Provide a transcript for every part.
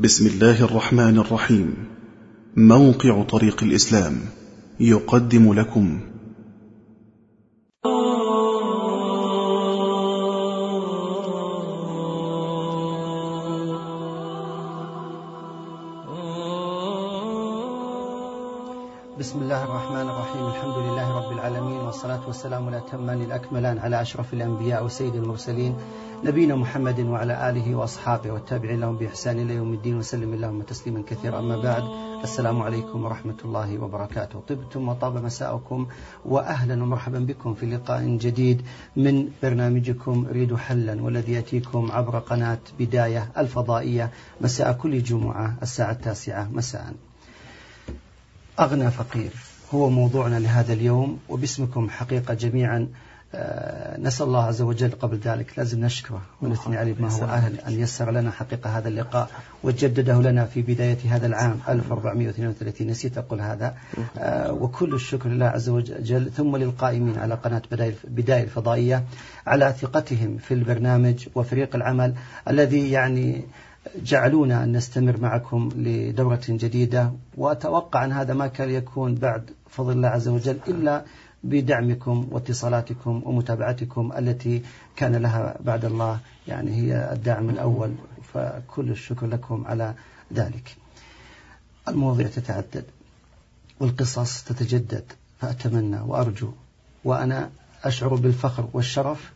بسم الله الرحمن الرحيم. موقع طريق الإسلام يقدم لكم. بسم الله الرحمن الرحيم. الحمد لله رب العالمين والصلاة والسلام الأتمان الأكملان على أشرف الأنبياء وسيد المرسلين نبينا محمد وعلى آله وأصحابه والتابعين لهم بإحسان إلى يوم الدين وسلم اللهم تسليما كثيرا. أما بعد السلام عليكم ورحمة الله وبركاته. طبتم وطاب مساءكم وأهلا ومرحبا بكم في لقاء جديد من برنامجكم ريد حلا والذي يأتيكم عبر قناة بداية الفضائية مساء كل جمعة الساعة التاسعة مساء. أغنى فقير هو موضوعنا لهذا اليوم وباسمكم حقيقة جميعا نسأل الله عز وجل قبل ذلك لازم نشكره ونثني عليه ما هو أهل أن يسر لنا حقيقة هذا اللقاء وجدده لنا في بداية هذا العام 1432 نسيت أقول هذا. آه، وكل الشكر لله عز وجل. ثم للقائمين على قناة بداية الفضائية على ثقتهم في البرنامج وفريق العمل الذي يعني جعلونا أن نستمر معكم لدورة جديدة. وأتوقع أن هذا ما كان يكون بعد فضل الله عز وجل إلا بدعمكم واتصالاتكم ومتابعتكم التي كان لها بعد الله. يعني هي الدعم الأول فكل الشكر لكم على ذلك. المواضيع تتعدد والقصص تتجدد فأتمنى وأرجو وأنا أشعر بالفخر والشرف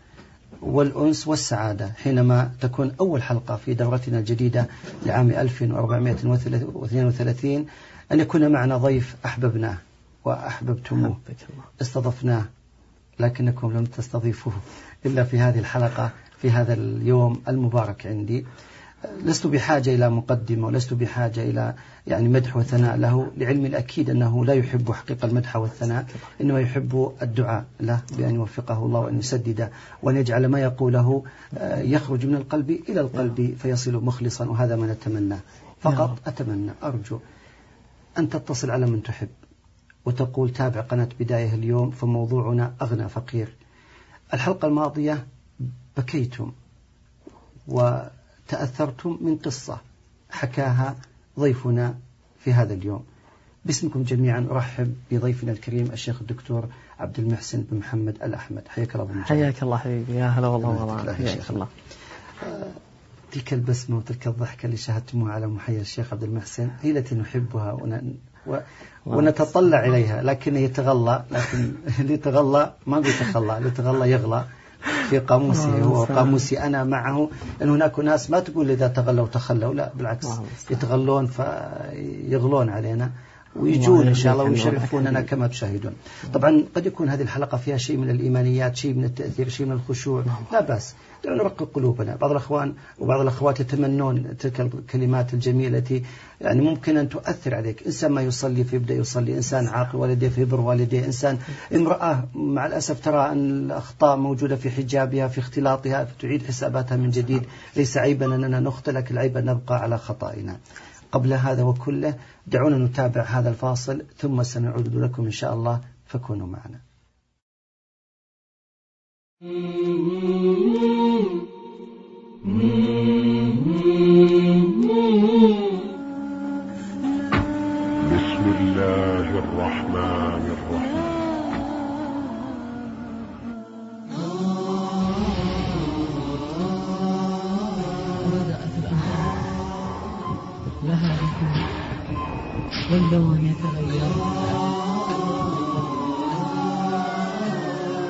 والأنس والسعادة حينما تكون أول حلقة في دورتنا الجديدة لعام 1432 أن يكون معنا ضيف أحببناه. وأحببتموه. استضفناه لكنكم لم تستضيفوه. إلا في هذه الحلقة في هذا اليوم المبارك عندي. لست بحاجة إلى مقدمة ولست بحاجة إلى يعني مدح وثناء له لعلمي الأكيد أنه لا يحب حقيقة المدح والثناء إنما يحب الدعاء له بأن يوفقه الله وأن يسدده وأن يجعل ما يقوله آه، يخرج من القلب إلى القلب فيصل مخلصا وهذا ما نتمناه. فقط أتمنى أرجو أن تتصل على من تحب. وتقول تابع قناة بداية اليوم فموضوعنا أغنى فقير. الحلقة الماضية بكيتم وتأثرتم من قصة حكاها ضيفنا في هذا اليوم. باسمكم جميعا أرحب بضيفنا الكريم الشيخ الدكتور عبد المحسن بن محمد الأحمد. حياك الله حياك الله حبيبي. يا هلا والله والله. حياك الله. آه، تلك البسمة وتلك الضحكة اللي شاهدتموها على محيا الشيخ عبد المحسن هي التي نحبها و... ونتطلع إليها. لكن يتغلى لكن اللي يتغلى ما بيتخلى. اللي يتغلى يغلى في قاموسه هو قاموسي أنا معه. أن هناك ناس ما تقول إذا تغلوا تخلوا لا بالعكس. يتغلون فيغلون علينا. ويجون إن شاء الله ويشرفوننا كما تشاهدون. طبعا قد يكون هذه الحلقة فيها شيء من الإيمانيات شيء من التأثير شيء من الخشوع. لا بأس. دعونا نرقق قلوبنا. بعض الأخوان وبعض الأخوات يتمنون تلك الكلمات الجميلة التي يعني ممكن أن تؤثر عليك. إنسان ما يصلي فيبدأ يصلي. إنسان عاقل والديه فيبر والديه إنسان. امرأة مع الأسف ترى أن الأخطاء موجودة في حجابها في اختلاطها فتعيد حساباتها من جديد. ليس عيبا أننا نخطئ لكن العيب أن نبقى على خطائنا قبل هذا وكله. دعونا نتابع هذا الفاصل ثم سنعود لكم إن شاء الله فكونوا معنا. بسم الله الرحمن الرحيم واللون يتغير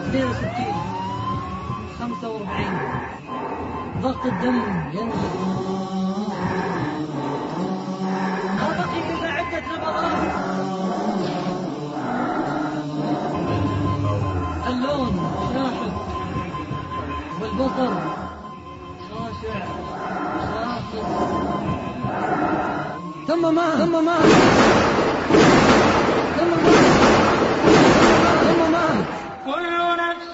62 45 ضغط الدم ينزل. ما بقي إلا عدة نبضات اللون شاحب والبصر خاشع شاخص ثم ما؟ ثم ما؟ ثم ما؟ ثم ما؟ كل نفس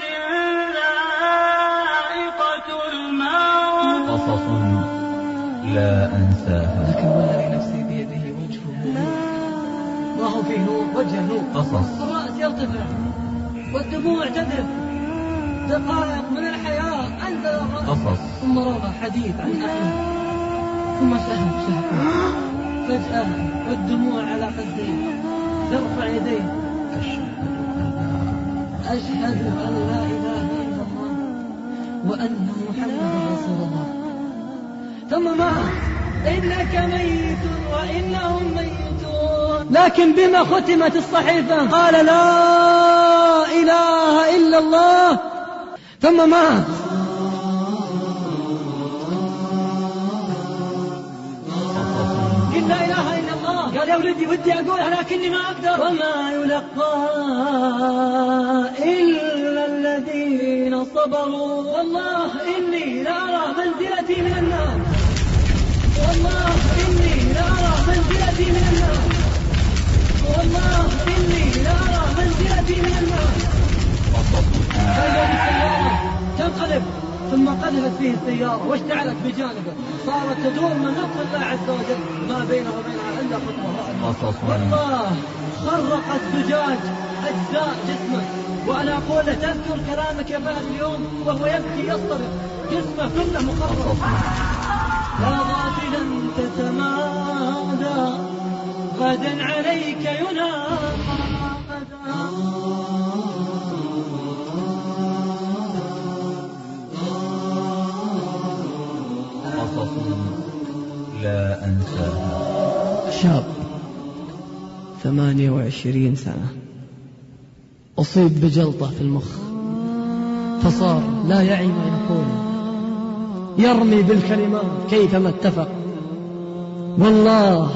ذائقة الموت. قصص لا أنساها. لكن والذي نفسي بيده وجهه ما هو فيه نور؟ وجه نور. قصص. الرأس يرتفع والدموع تذهب دقائق من الحياة. أنزل الرأس قصص. ثم روى حديث عن أحمد ثم سهم سهم فجأة والدموع على خديه ترفع يديه أشهد أن لا إله إلا الله وأن محمدا رسول الله. ثم مات إنك ميت وإنهم ميتون. لكن بما ختمت الصحيفة قال لا إله إلا الله. ثم مات قل لا إله إلا الله. قال يا ولدي ودي أقولها لكني ما أقدر. وما يلقى إلا الذين صبروا. والله إني لأرى منزلتي من النار. والله إني لأرى منزلتي من النار. والله إني لأرى منزلتي من النار. تنقلب؟ ثم قذفت فيه السيارة واشتعلت بجانبه. صارت تدور من لطف الله عز وجل ما بينه وبينها إلا خطوة والله خرقت زجاج أجزاء جسمه وأنا أقول له تذكر كلامك يا فهد اليوم وهو يبكي يصطرخ. جسمه كله مخرق يا غافلا تتمادى غدا عليك قصص لا أنساها. شاب ثمانية وعشرين سنة. أصيب بجلطة في المخ. فصار لا يعي ما يقول. يرمي بالكلمات كيفما اتفق. والله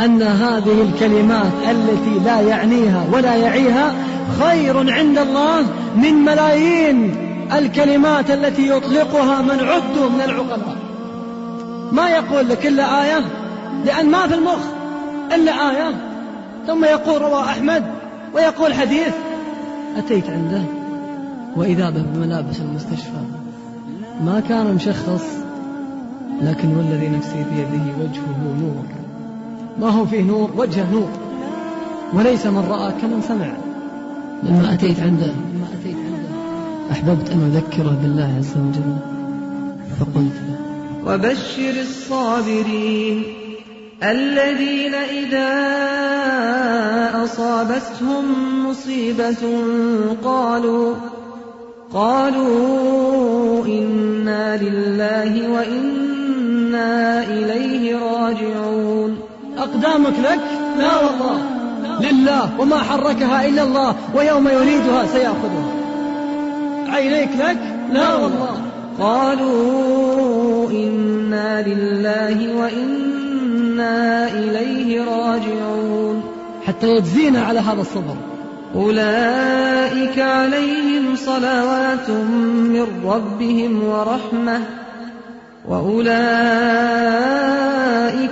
أن هذه الكلمات التي لا يعنيها ولا يعيها خير عند الله من ملايين الكلمات التي يطلقها من عدوا من العقلاء. ما يقول لك إلا آية؟ لأن ما في المخ إلا آية. ثم يقول رواه أحمد ويقول حديث. أتيت عنده. وإذا به بملابس المستشفى. ما كان مشخص لكن والذي نفسي بيده وجهه نور. ما هو فيه نور؟ وجهه نور. وليس من رأى كمن سمع. لما أتيت عنده لما أتيت عنده أحببت أن أذكره بالله عز وجل. فقلت له وبشر الصابرين الذين إذا أصابتهم مصيبة قالوا قالوا إنا لله وإنا إليه راجعون أقدامك لك؟ لا والله. لله وما حركها إلا الله ويوم يريدها سيأخذها. عينيك لك؟ لا والله. قالوا إنا لله وإنا إليه راجعون. حتى يجزينا على هذا الصبر. أولئك عليهم صلوات من ربهم ورحمة وأولئك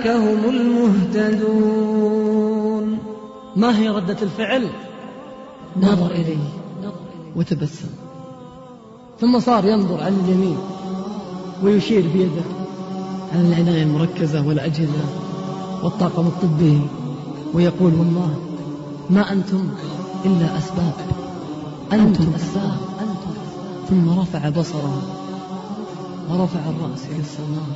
هم المهتدون. ما هي ردة الفعل؟ نظر إليه. وتبسم. ثم صار ينظر على اليمين ويشير بيده. على العناية المركزة والأجهزة والطاقم الطبي؟ ويقول والله ما أنتم إلا أسباب. أنتم أسباب. ثم رفع بصره ورفع الرأس إلى السماء.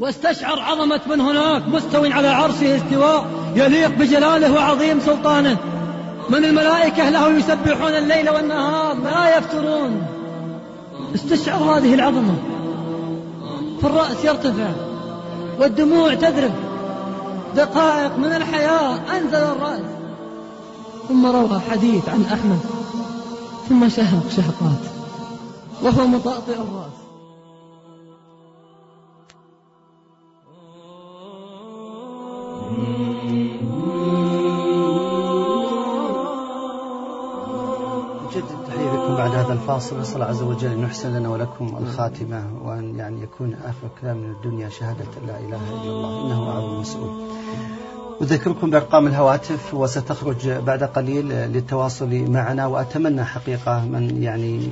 واستشعر عظمة من هناك مستو على عرشه استواء يليق بجلاله وعظيم سلطانه. من الملائكة له يسبحون الليل والنهار لا يفترون. استشعر هذه العظمة. فالرأس يرتفع والدموع تذرب دقائق من الحياة أنزل الرأس. ثم روى حديث عن أحمد. ثم شهق شهقات. وهو مطأطئ الرأس. نجدد الفاصل. نسأل عز وجل أن يحسن لنا ولكم الخاتمة وأن يعني يكون آخر كلام من الدنيا شهادة لا إله إلا الله إنه أعظم المسؤول. أذكركم بأرقام الهواتف وستخرج بعد قليل للتواصل معنا وأتمنى حقيقة من يعني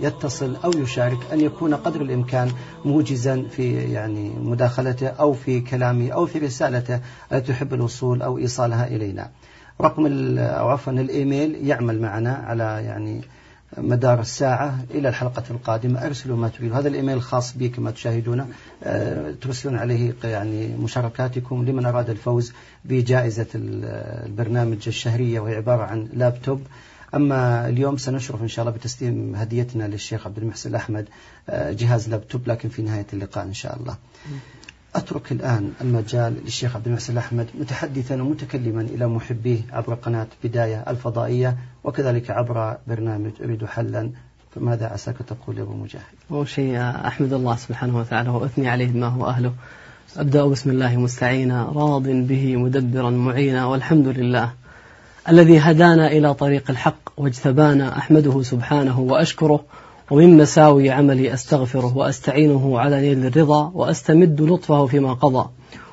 يتصل أو يشارك أن يكون قدر الإمكان موجزا في يعني مداخلته أو في كلامه أو في رسالته التي تحب الوصول أو إيصالها إلينا. رقم أو عفوا الإيميل يعمل معنا على يعني مدار الساعة إلى الحلقة القادمة. أرسلوا ما تريدون. هذا الإيميل خاص بي كما تشاهدون آه، ترسلون عليه يعني مشاركاتكم لمن أراد الفوز بجائزة البرنامج الشهرية وهي عبارة عن لابتوب. أما اليوم سنشرف إن شاء الله بتسليم هديتنا للشيخ عبد المحسن الأحمد آه، جهاز لابتوب لكن في نهاية اللقاء إن شاء الله. أترك الآن المجال للشيخ عبد المحسن الأحمد متحدثا ومتكلما إلى محبيه عبر قناة بداية الفضائية. وكذلك عبر برنامج أريد حلا فماذا عساك تقول يا أبو مجاهد؟ أول شيء أحمد الله سبحانه وتعالى وأثني عليه ما هو أهله. أبدأ بسم الله مستعينا راض به مدبرا معينا والحمد لله الذي هدانا إلى طريق الحق واجتبانا أحمده سبحانه وأشكره ومن مساوي عملي أستغفره وأستعينه على نيل الرضا وأستمد لطفه فيما قضى.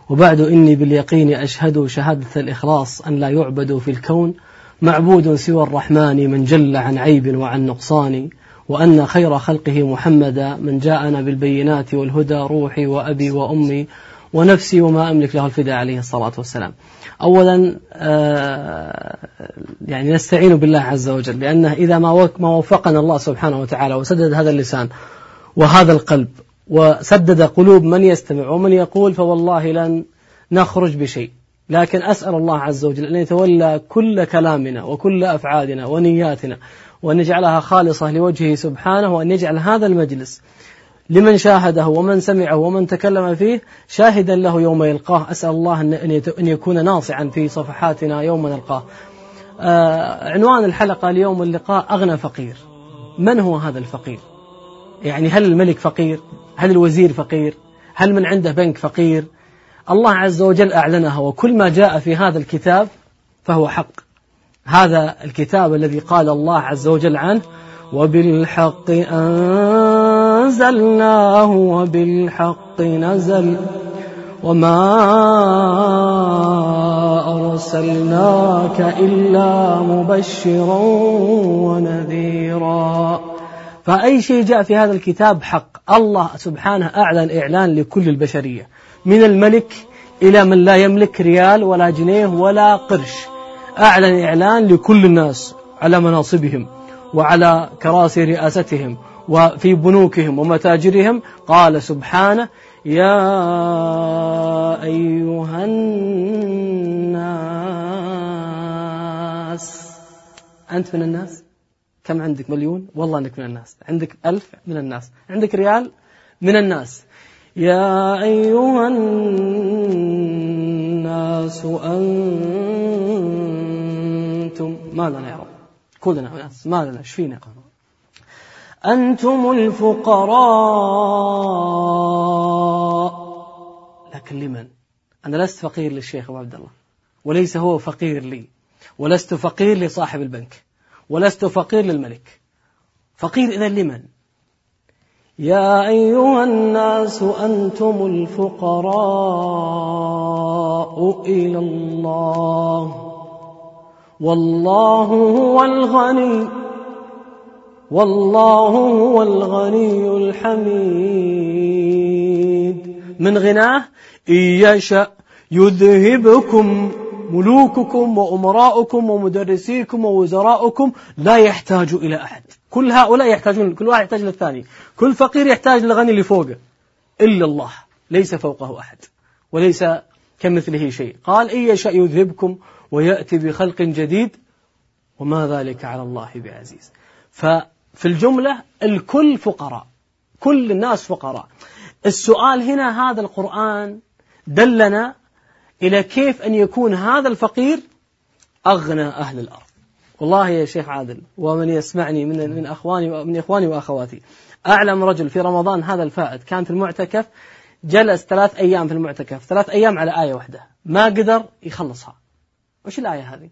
وبعد إني باليقين أشهد شهادة الإخلاص أن لا يعبد في الكون معبود سوى الرحمن من جل عن عيب وعن نقصان وأن خير خلقه محمدا من جاءنا بالبينات والهدى روحي وأبي وأمي ونفسي وما أملك له الفداء عليه الصلاة والسلام. أولا آه، يعني نستعين بالله عز وجل لأنه إذا ما ما وفقنا الله سبحانه وتعالى وسدد هذا اللسان وهذا القلب وسدد قلوب من يستمع ومن يقول فوالله لن نخرج بشيء. لكن أسأل الله عز وجل أن يتولى كل كلامنا وكل أفعالنا ونياتنا وأن يجعلها خالصة لوجهه سبحانه وأن يجعل هذا المجلس لمن شاهده ومن سمعه ومن تكلم فيه شاهدا له يوم يلقاه. أسأل الله أن يكون ناصعا في صفحاتنا يوم نلقاه. آه عنوان الحلقة اليوم اللقاء أغنى فقير. من هو هذا الفقير؟ يعني هل الملك فقير؟ هل الوزير فقير؟ هل من عنده بنك فقير؟ الله عز وجل أعلنها وكل ما جاء في هذا الكتاب فهو حق. هذا الكتاب الذي قال الله عز وجل عنه وبالحق أنزلناه وبالحق نزل وما أرسلناك إلا مبشرا ونذيرا. فأي شيء جاء في هذا الكتاب حق. الله سبحانه أعلن إعلان لكل البشرية. من الملك إلى من لا يملك ريال ولا جنيه ولا قرش. أعلن إعلان لكل الناس على مناصبهم وعلى كراسي رئاستهم وفي بنوكهم ومتاجرهم. قال سبحانه يا أيها الناس. أنت من الناس؟ كم عندك؟ مليون؟ والله أنك من الناس. عندك ألف من الناس. عندك ريال؟ من الناس. يا أيها الناس أنتم ما لنا يا رب. كلنا ناس ما لنا إيش فينا أنتم الفقراء. لكن لمن؟ أنا لست فقير للشيخ أبو عبد الله وليس هو فقير لي ولست فقير لصاحب البنك ولست فقير للملك. فقير إذا لمن؟ يا أيها الناس أنتم الفقراء إلى الله. والله هو الغني. والله هو الغني الحميد. من غناه؟ إن يشأ يذهبكم ملوككم وأمراؤكم ومدرسيكم ووزراؤكم لا يحتاج إلى أحد. كل هؤلاء يحتاجون كل واحد يحتاج للثاني. كل فقير يحتاج للغني اللي فوقه. إلا الله. ليس فوقه أحد. وليس كمثله شيء. قال إن يشاء يذهبكم ويأتي بخلق جديد وما ذلك على الله بعزيز. ففي الجملة الكل فقراء. كل الناس فقراء. السؤال هنا هذا القرآن دلنا إلى كيف أن يكون هذا الفقير أغنى أهل الأرض. والله يا شيخ عادل ومن يسمعني من من أخواني من إخواني وأخواتي أعلم رجل في رمضان هذا الفائت كان في المعتكف جلس ثلاث أيام في المعتكف ثلاث أيام على آية واحدة ما قدر يخلصها. وش الآية هذه؟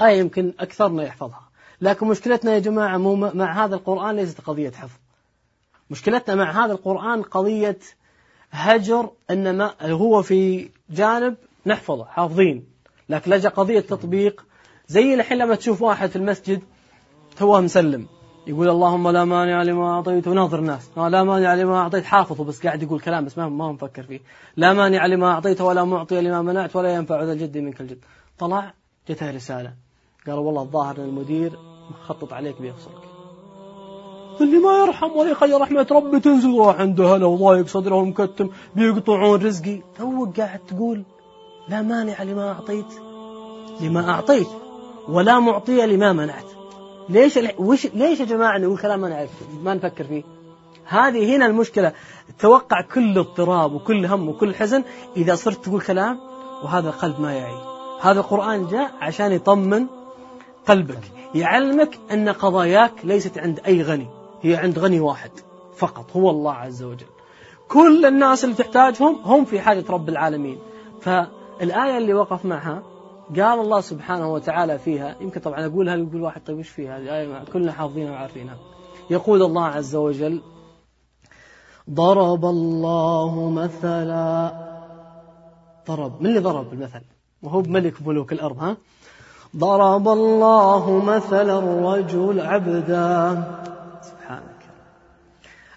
آية يمكن اكثرنا يحفظها. لكن مشكلتنا يا جماعة مو مع هذا القرآن ليست قضية حفظ. مشكلتنا مع هذا القرآن قضية هجر ان ما هو في جانب نحفظه حافظين. لكن لجأ قضية تطبيق زي الحين لما تشوف واحد في المسجد توه مسلم يقول اللهم لا مانع لما أعطيت وناظر الناس. لا مانع لما أعطيت. حافظه بس قاعد يقول كلام بس ما ما مفكر فيه. لا مانع لما أعطيت ولا معطي لما منعت ولا ينفع ذا الجد منك الجد. طلع جته رسالة. قال والله الظاهر أن المدير مخطط عليك بيفصلك. اللي ما يرحم ولا يخلي رحمة ربي تنزل. واحد عنده هلا وضايق صدره ومكتم بيقطعون رزقي. توك قاعد تقول لا مانع لما أعطيت. لما أعطيت. ولا معطي لما منعت. ليش وش ليش يا جماعة نقول كلام ما نعرف ما نفكر فيه؟ هذه هنا المشكلة. توقع كل اضطراب وكل هم وكل حزن إذا صرت تقول كلام وهذا القلب ما يعي. هذا القرآن جاء عشان يطمن قلبك يعلمك أن قضاياك ليست عند أي غني هي عند غني واحد فقط هو الله عز وجل. كل الناس اللي تحتاجهم هم في حاجة رب العالمين. فالآية اللي وقف معها قال الله سبحانه وتعالى فيها يمكن طبعا أقولها يقول واحد طيب وش فيها؟ الآية كلنا حافظينها وعارفينها. يقول الله عز وجل ضرب الله مثلا ضرب من اللي ضرب المثل؟ وهو بملك ملوك الأرض ها؟ ضرب الله مثلا رجل عبدا سبحانك.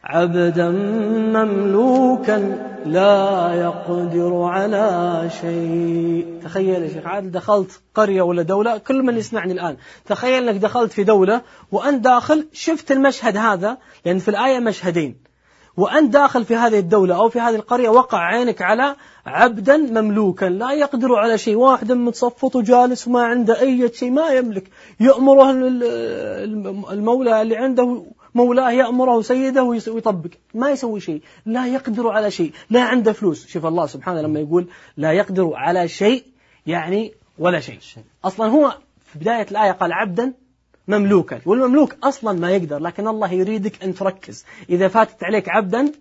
عبدا مملوكا لا يقدر على شيء. تخيل يا شيخ عادل دخلت قرية ولا دولة كل من يسمعني الآن تخيل أنك دخلت في دولة وأنت داخل شفت المشهد هذا لأن في الآية مشهدين. وأنت داخل في هذه الدولة أو في هذه القرية وقع عينك على عبدا مملوكا لا يقدر على شيء واحد متصفط وجالس وما عنده أي شيء ما يملك. يأمره المولى اللي عنده مولاة يأمره سيده ويطبق. ما يسوي شيء. لا يقدر على شيء. لا عنده فلوس. شوف الله سبحانه لما يقول لا يقدر على شيء يعني ولا شيء. أصلا هو في بداية الآية قال عبدا مملوكا. والمملوك أصلا ما يقدر. لكن الله يريدك أن تركز. إذا فاتت عليك عبدا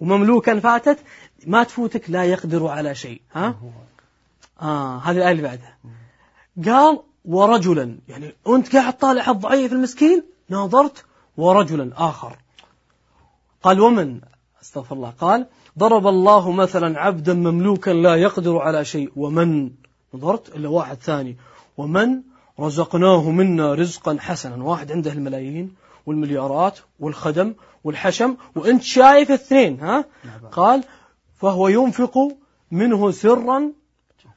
ومملوكا فاتت ما تفوتك لا يقدر على شيء. ها؟ آه هذه الآية اللي بعدها. قال ورجلا. يعني أنت قاعد طالع الضعيف المسكين؟ ناظرت ورجلا آخر. قال ومن؟ أستغفر الله. قال ضرب الله مثلا عبدا مملوكا لا يقدر على شيء. ومن؟ نظرت إلا واحد ثاني. ومن؟ رزقناه منا رزقا حسنا. واحد عنده الملايين والمليارات والخدم والحشم. وأنت شايف اثنين ها؟ قال فهو ينفق منه سرا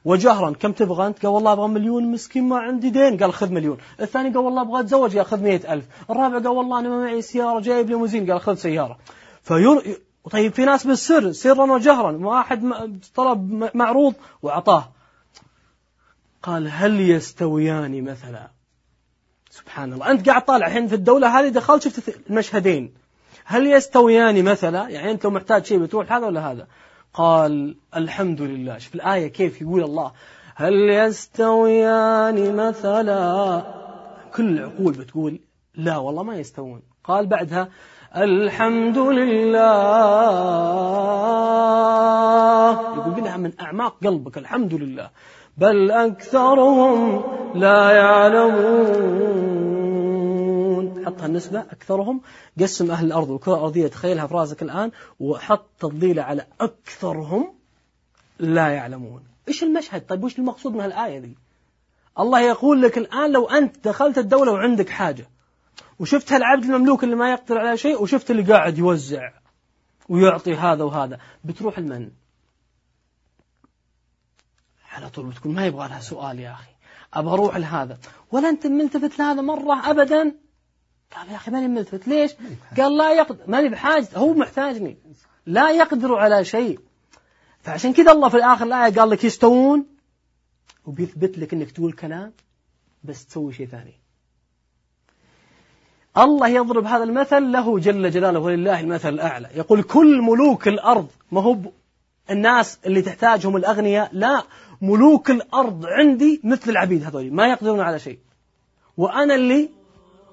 وجهرا كم تبغى أنت؟ قال والله أبغى مليون مسكين ما عندي دين. قال خذ مليون. الثاني قال والله أبغى أتزوج قال خذ مئة ألف. الرابع قال والله أنا ما معي سيارة جايب ليموزين قال خذ سيارة. فير... طيب في ناس بالسر سرا وجهرا. واحد طلب معروض وأعطاه. قال هل يستويان مثلا؟ سبحان الله. أنت قاعد طالع الحين في الدولة هذه دخلت شفت المشهدين. هل يستويان مثلا؟ يعني أنت لو محتاج شيء بتروح هذا ولا هذا؟ قال الحمد لله شوف الآية كيف يقول الله هل يستويان مثلا؟ كل العقول بتقول لا والله ما يستوون. قال بعدها الحمد لله يقول قلها من أعماق قلبك الحمد لله بل أكثرهم لا يعلمون. حط هالنسبة أكثرهم. قسم أهل الأرض والكرة الأرضية تخيلها في راسك الآن وحط تضليله على أكثرهم لا يعلمون. إيش المشهد؟ طيب وش المقصود من هالآية دي الله يقول لك الآن لو أنت دخلت الدولة وعندك حاجة وشفت هالعبد المملوك اللي ما يقدر على شيء وشفت اللي قاعد يوزع ويعطي هذا وهذا بتروح المن على طول بتقول ما يبغى لها سؤال يا أخي أبغى أروح لهذا. ولا أنت ملتفت لهذا مرة أبدا؟ قال يا أخي ماني ملتفت. ليش؟ قال لا يقدر ماني بحاجة هو محتاجني. لا يقدر على شيء. فعشان كذا الله في الآخر الآية قال لك يستوون. وبيثبت لك أنك تقول كلام بس تسوي شيء ثاني. الله يضرب هذا المثل له جل جلاله ولله المثل الأعلى. يقول كل ملوك الأرض ما هو الناس اللي تحتاجهم الأغنياء لا ملوك الأرض عندي مثل العبيد هذول ما يقدرون على شيء. وأنا اللي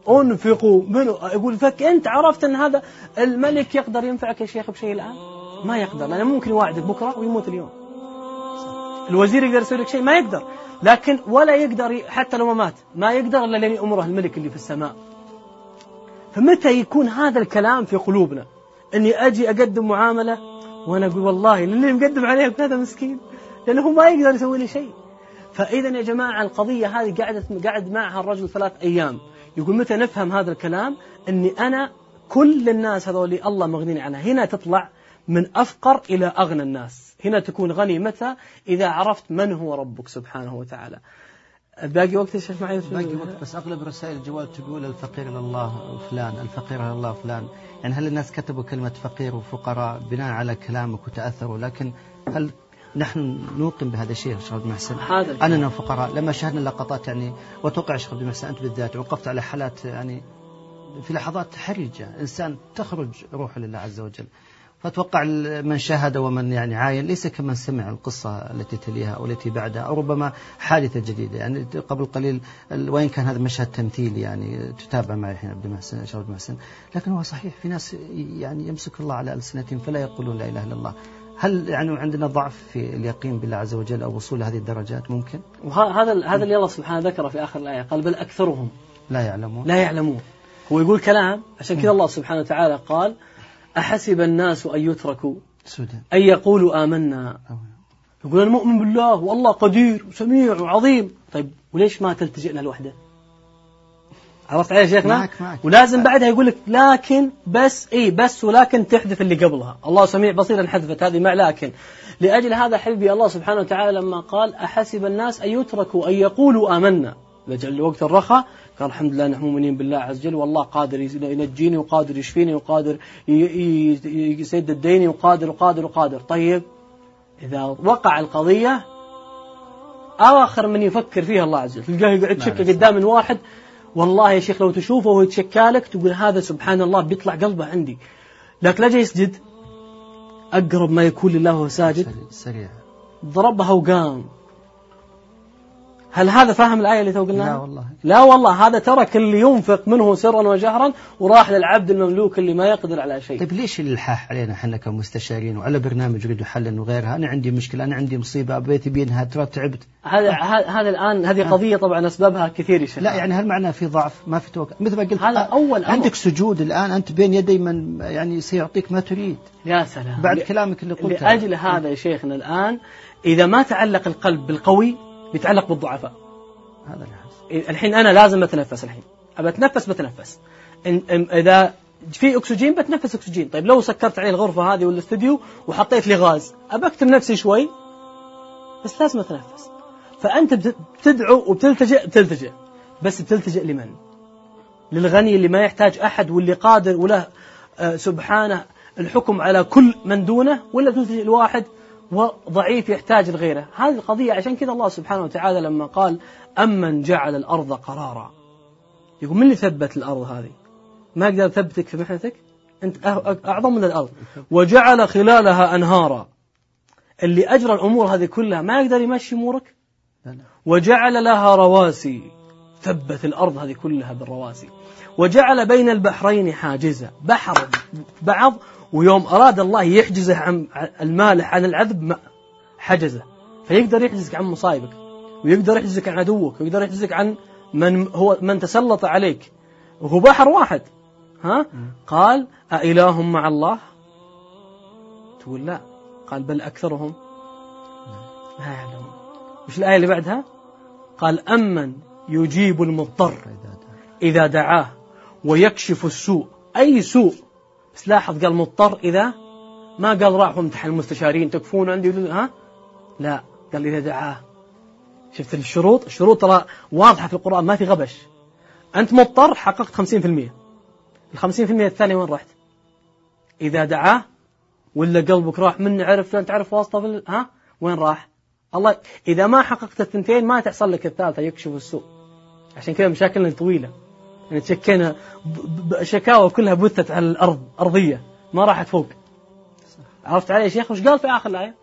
أنفق. منه يقول فك. أنت عرفت أن هذا الملك يقدر ينفعك يا شيخ بشيء الآن؟ ما يقدر. لأنه ممكن يواعدك بكرة ويموت اليوم. الوزير يقدر يسوي لك شيء؟ ما يقدر. لكن ولا يقدر حتى لو ما مات. ما يقدر إلا لين أمره الملك اللي في السماء. فمتى يكون هذا الكلام في قلوبنا؟ أني أجي أقدم معاملة وأنا أقول والله اللي مقدم عليه هذا مسكين. لأنه ما يقدر يسوي لي شيء. فإذا يا جماعة القضية هذه قعدت قعد معها الرجل ثلاث أيام. يقول متى نفهم هذا الكلام؟ أني أنا كل الناس هذول الله مغنيني عنها. هنا تطلع من أفقر إلى أغنى الناس. هنا تكون غني متى؟ إذا عرفت من هو ربك سبحانه وتعالى. باقي وقت يا شيخ معي باقي وقت بس أغلب رسائل الجوال تقول الفقير إلى الله فلان الفقير إلى الله فلان. يعني هل الناس كتبوا كلمة فقير وفقراء بناء على كلامك وتأثروا؟ لكن هل نحن نوقن بهذا الشيء يا شيخ عبد المحسن. اننا فقراء لما شاهدنا لقطات يعني واتوقع يا شيخ عبد المحسن أنت بالذات وقفت على حالات يعني في لحظات حرجة. إنسان تخرج روحه لله عز وجل. فأتوقع من شاهد ومن يعني عاين ليس كمن سمع القصة التي تليها أو التي بعدها أو ربما حادثة جديدة. يعني قبل قليل وإن كان هذا مشهد تمثيلي يعني تتابع معي الحين عبد المحسن شيخ عبد المحسن. لكن هو صحيح في ناس يعني يمسك الله على ألسنتهم فلا يقولون لا إله إلا الله. هل يعني عندنا ضعف في اليقين بالله عز وجل أو وصول هذه الدرجات ممكن؟ وهذا هذا اللي الله سبحانه ذكره في آخر الآية قال بل أكثرهم. لا يعلمون. لا يعلمون. هو يقول كلام عشان كذا الله سبحانه وتعالى قال أحسب الناس أن يتركوا سودان. أن يقولوا آمنا. يقول أنا مؤمن بالله والله قدير وسميع وعظيم. طيب وليش ما تلتجئ لوحده؟ عرفت علي يا شيخنا؟ معك- معك. ولازم بعدها يقول لك لكن بس إي بس ولكن تحذف اللي قبلها. الله سميع بصير انحذفت هذه مع لكن. لأجل هذا حبيبي الله سبحانه وتعالى لما قال أحسب الناس أن يتركوا أن يقولوا آمنا. لجل وقت الرخاء قال الحمد لله نحن مؤمنين بالله عز وجل والله قادر ينجيني وقادر يشفيني وقادر يسد الدين وقادر وقادر وقادر. طيب إذا وقع القضية آخر من يفكر فيها الله عز وجل. تلقاه يقعد يتشكى قدام الواحد والله يا شيخ لو تشوفه وهو يتشكى لك تقول هذا سبحان الله بيطلع قلبه عندي. لكن لجأ يسجد. أقرب ما يكون لله وهو ساجد. سريع. ضربها وقام. هل هذا فاهم الآية اللي تو قلناها؟ لا والله. لا والله هذا ترك اللي ينفق منه سرا وجهرا وراح للعبد المملوك اللي ما يقدر على شيء. طيب ليش الإلحاح علينا إحنا كمستشارين وعلى برنامج يريد حلا وغيرها؟ أنا عندي مشكلة أنا عندي مصيبة بيتي بينهى ترى تعبت. هذا هذا الآن هذه قضية طبعا أسبابها كثير يا شيخ. لا يعني هل معناه في ضعف؟ ما في توكل مثل ما قلت هذا آه، أول أمر. عندك سجود الآن أنت بين يدي من يعني سيعطيك ما تريد. يا سلام. بعد كلامك اللي قلته. لأجل هذا يا شيخنا الآن إذا ما تعلق القلب بالقوي يتعلق بالضعفاء. هذا حصل. الحين أنا لازم أتنفس الحين. أبى أتنفس بتنفس. إذا في أكسجين بتنفس أكسجين. طيب لو سكرت علي الغرفة هذه والاستديو وحطيت لي غاز أبى أكتم نفسي شوي بس لازم أتنفس. فأنت بت- بتدعو وبتلتجئ بتلتجئ. بس بتلتجئ لمن؟ للغني اللي ما يحتاج أحد واللي قادر وله آه، سبحانه الحكم على كل من دونه ولا تلتجئ لواحد وضعيف يحتاج لغيره. هذه القضية عشان كذا الله سبحانه وتعالى لما قال أمن جعل الأرض قرارا. يقول من اللي ثبت الأرض هذه؟ ما أقدر أثبتك في محنتك؟ أنت أه- أه- أعظم من الأرض. وجعل خلالها أنهارا. اللي أجرى الأمور هذه كلها ما يقدر يمشي أمورك. وجعل لها رواسي. ثبت الأرض هذه كلها بالرواسي. وجعل بين البحرين حاجزا بحر بعض ويوم أراد الله يحجزه عن المالح عن العذب ما- حجزه. فيقدر يحجزك عن مصايبك ويقدر يحجزك عن عدوك ويقدر يحجزك عن من هو من تسلط عليك. وهو بحر واحد. ها؟ قال أإله مع الله؟ تقول لا. قال بل أكثرهم. لا يعلمون. وش الآية اللي بعدها؟ قال أمن يجيب المضطر. إذا دعاه ويكشف السوء. أي سوء؟ بس لاحظ قال مضطر إذا ما قال راحوا امتحن المستشارين. تكفون عندي؟ ها؟ لا. قال إذا دعاه. شفت الشروط؟ الشروط ترى واضحة في القرآن ما في غبش. أنت مضطر حققت 50% ال 50% الثانية وين رحت؟ إذا دعاه ولا قلبك راح من عرف لن تعرف واسطة في ها؟ وين راح؟ الله إذا ما حققت الثنتين ما تحصل لك الثالثة يكشف السوء. عشان كذا مشاكلنا طويلة. يعني تشكينا شكاوى كلها بثت على الأرض أرضية ما راحت فوق. عرفت علي يا شيخ؟ وش قال في آخر الآية؟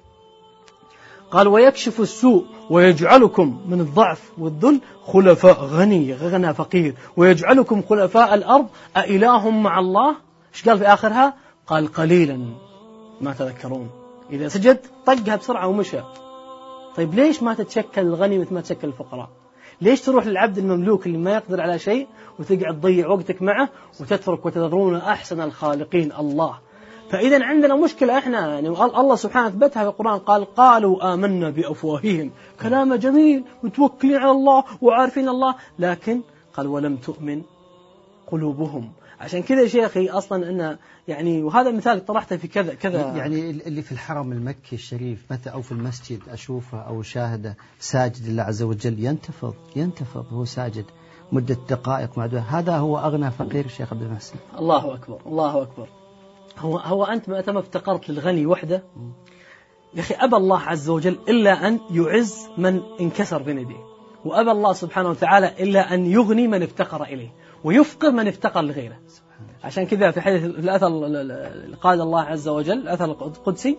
قال ويكشف السوء ويجعلكم من الضعف والذل خلفاء غني غنى فقير. ويجعلكم خلفاء الأرض أإله مع الله؟ إيش قال في آخرها؟ قال قليلا ما تذكرون. إذا سجد طقها بسرعة ومشى. طيب ليش ما تتشكل الغني مثل ما تشكل الفقراء؟ ليش تروح للعبد المملوك اللي ما يقدر على شيء وتقعد تضيع وقتك معه وتترك وتذرون أحسن الخالقين الله؟ فإذا عندنا مشكلة إحنا يعني الله سبحانه أثبتها في القرآن قال قالوا آمنا بأفواههم. كلام جميل متوكلين على الله وعارفين الله لكن قال ولم تؤمن قلوبهم. عشان كذا يا شيخي أصلا انه يعني وهذا مثال طرحته في كذا كذا يعني اللي في الحرم المكي الشريف مثلا أو في المسجد أشوفه أو أشاهده ساجد لله عز وجل ينتفض ينتفض وهو ساجد مدة دقائق معدودة هذا هو أغنى فقير الشيخ عبد المحسن. الله أكبر الله أكبر. هو هو أنت متى ما افتقرت للغني وحده؟ يا أخي أبى الله عز وجل إلا أن يعز من انكسر بين يديه وأبى الله سبحانه وتعالى إلا أن يغني من افتقر إليه. ويفقر من افتقر لغيره. عشان كذا في حديث في الأثر اللي قال الله عز وجل الأثر القدسي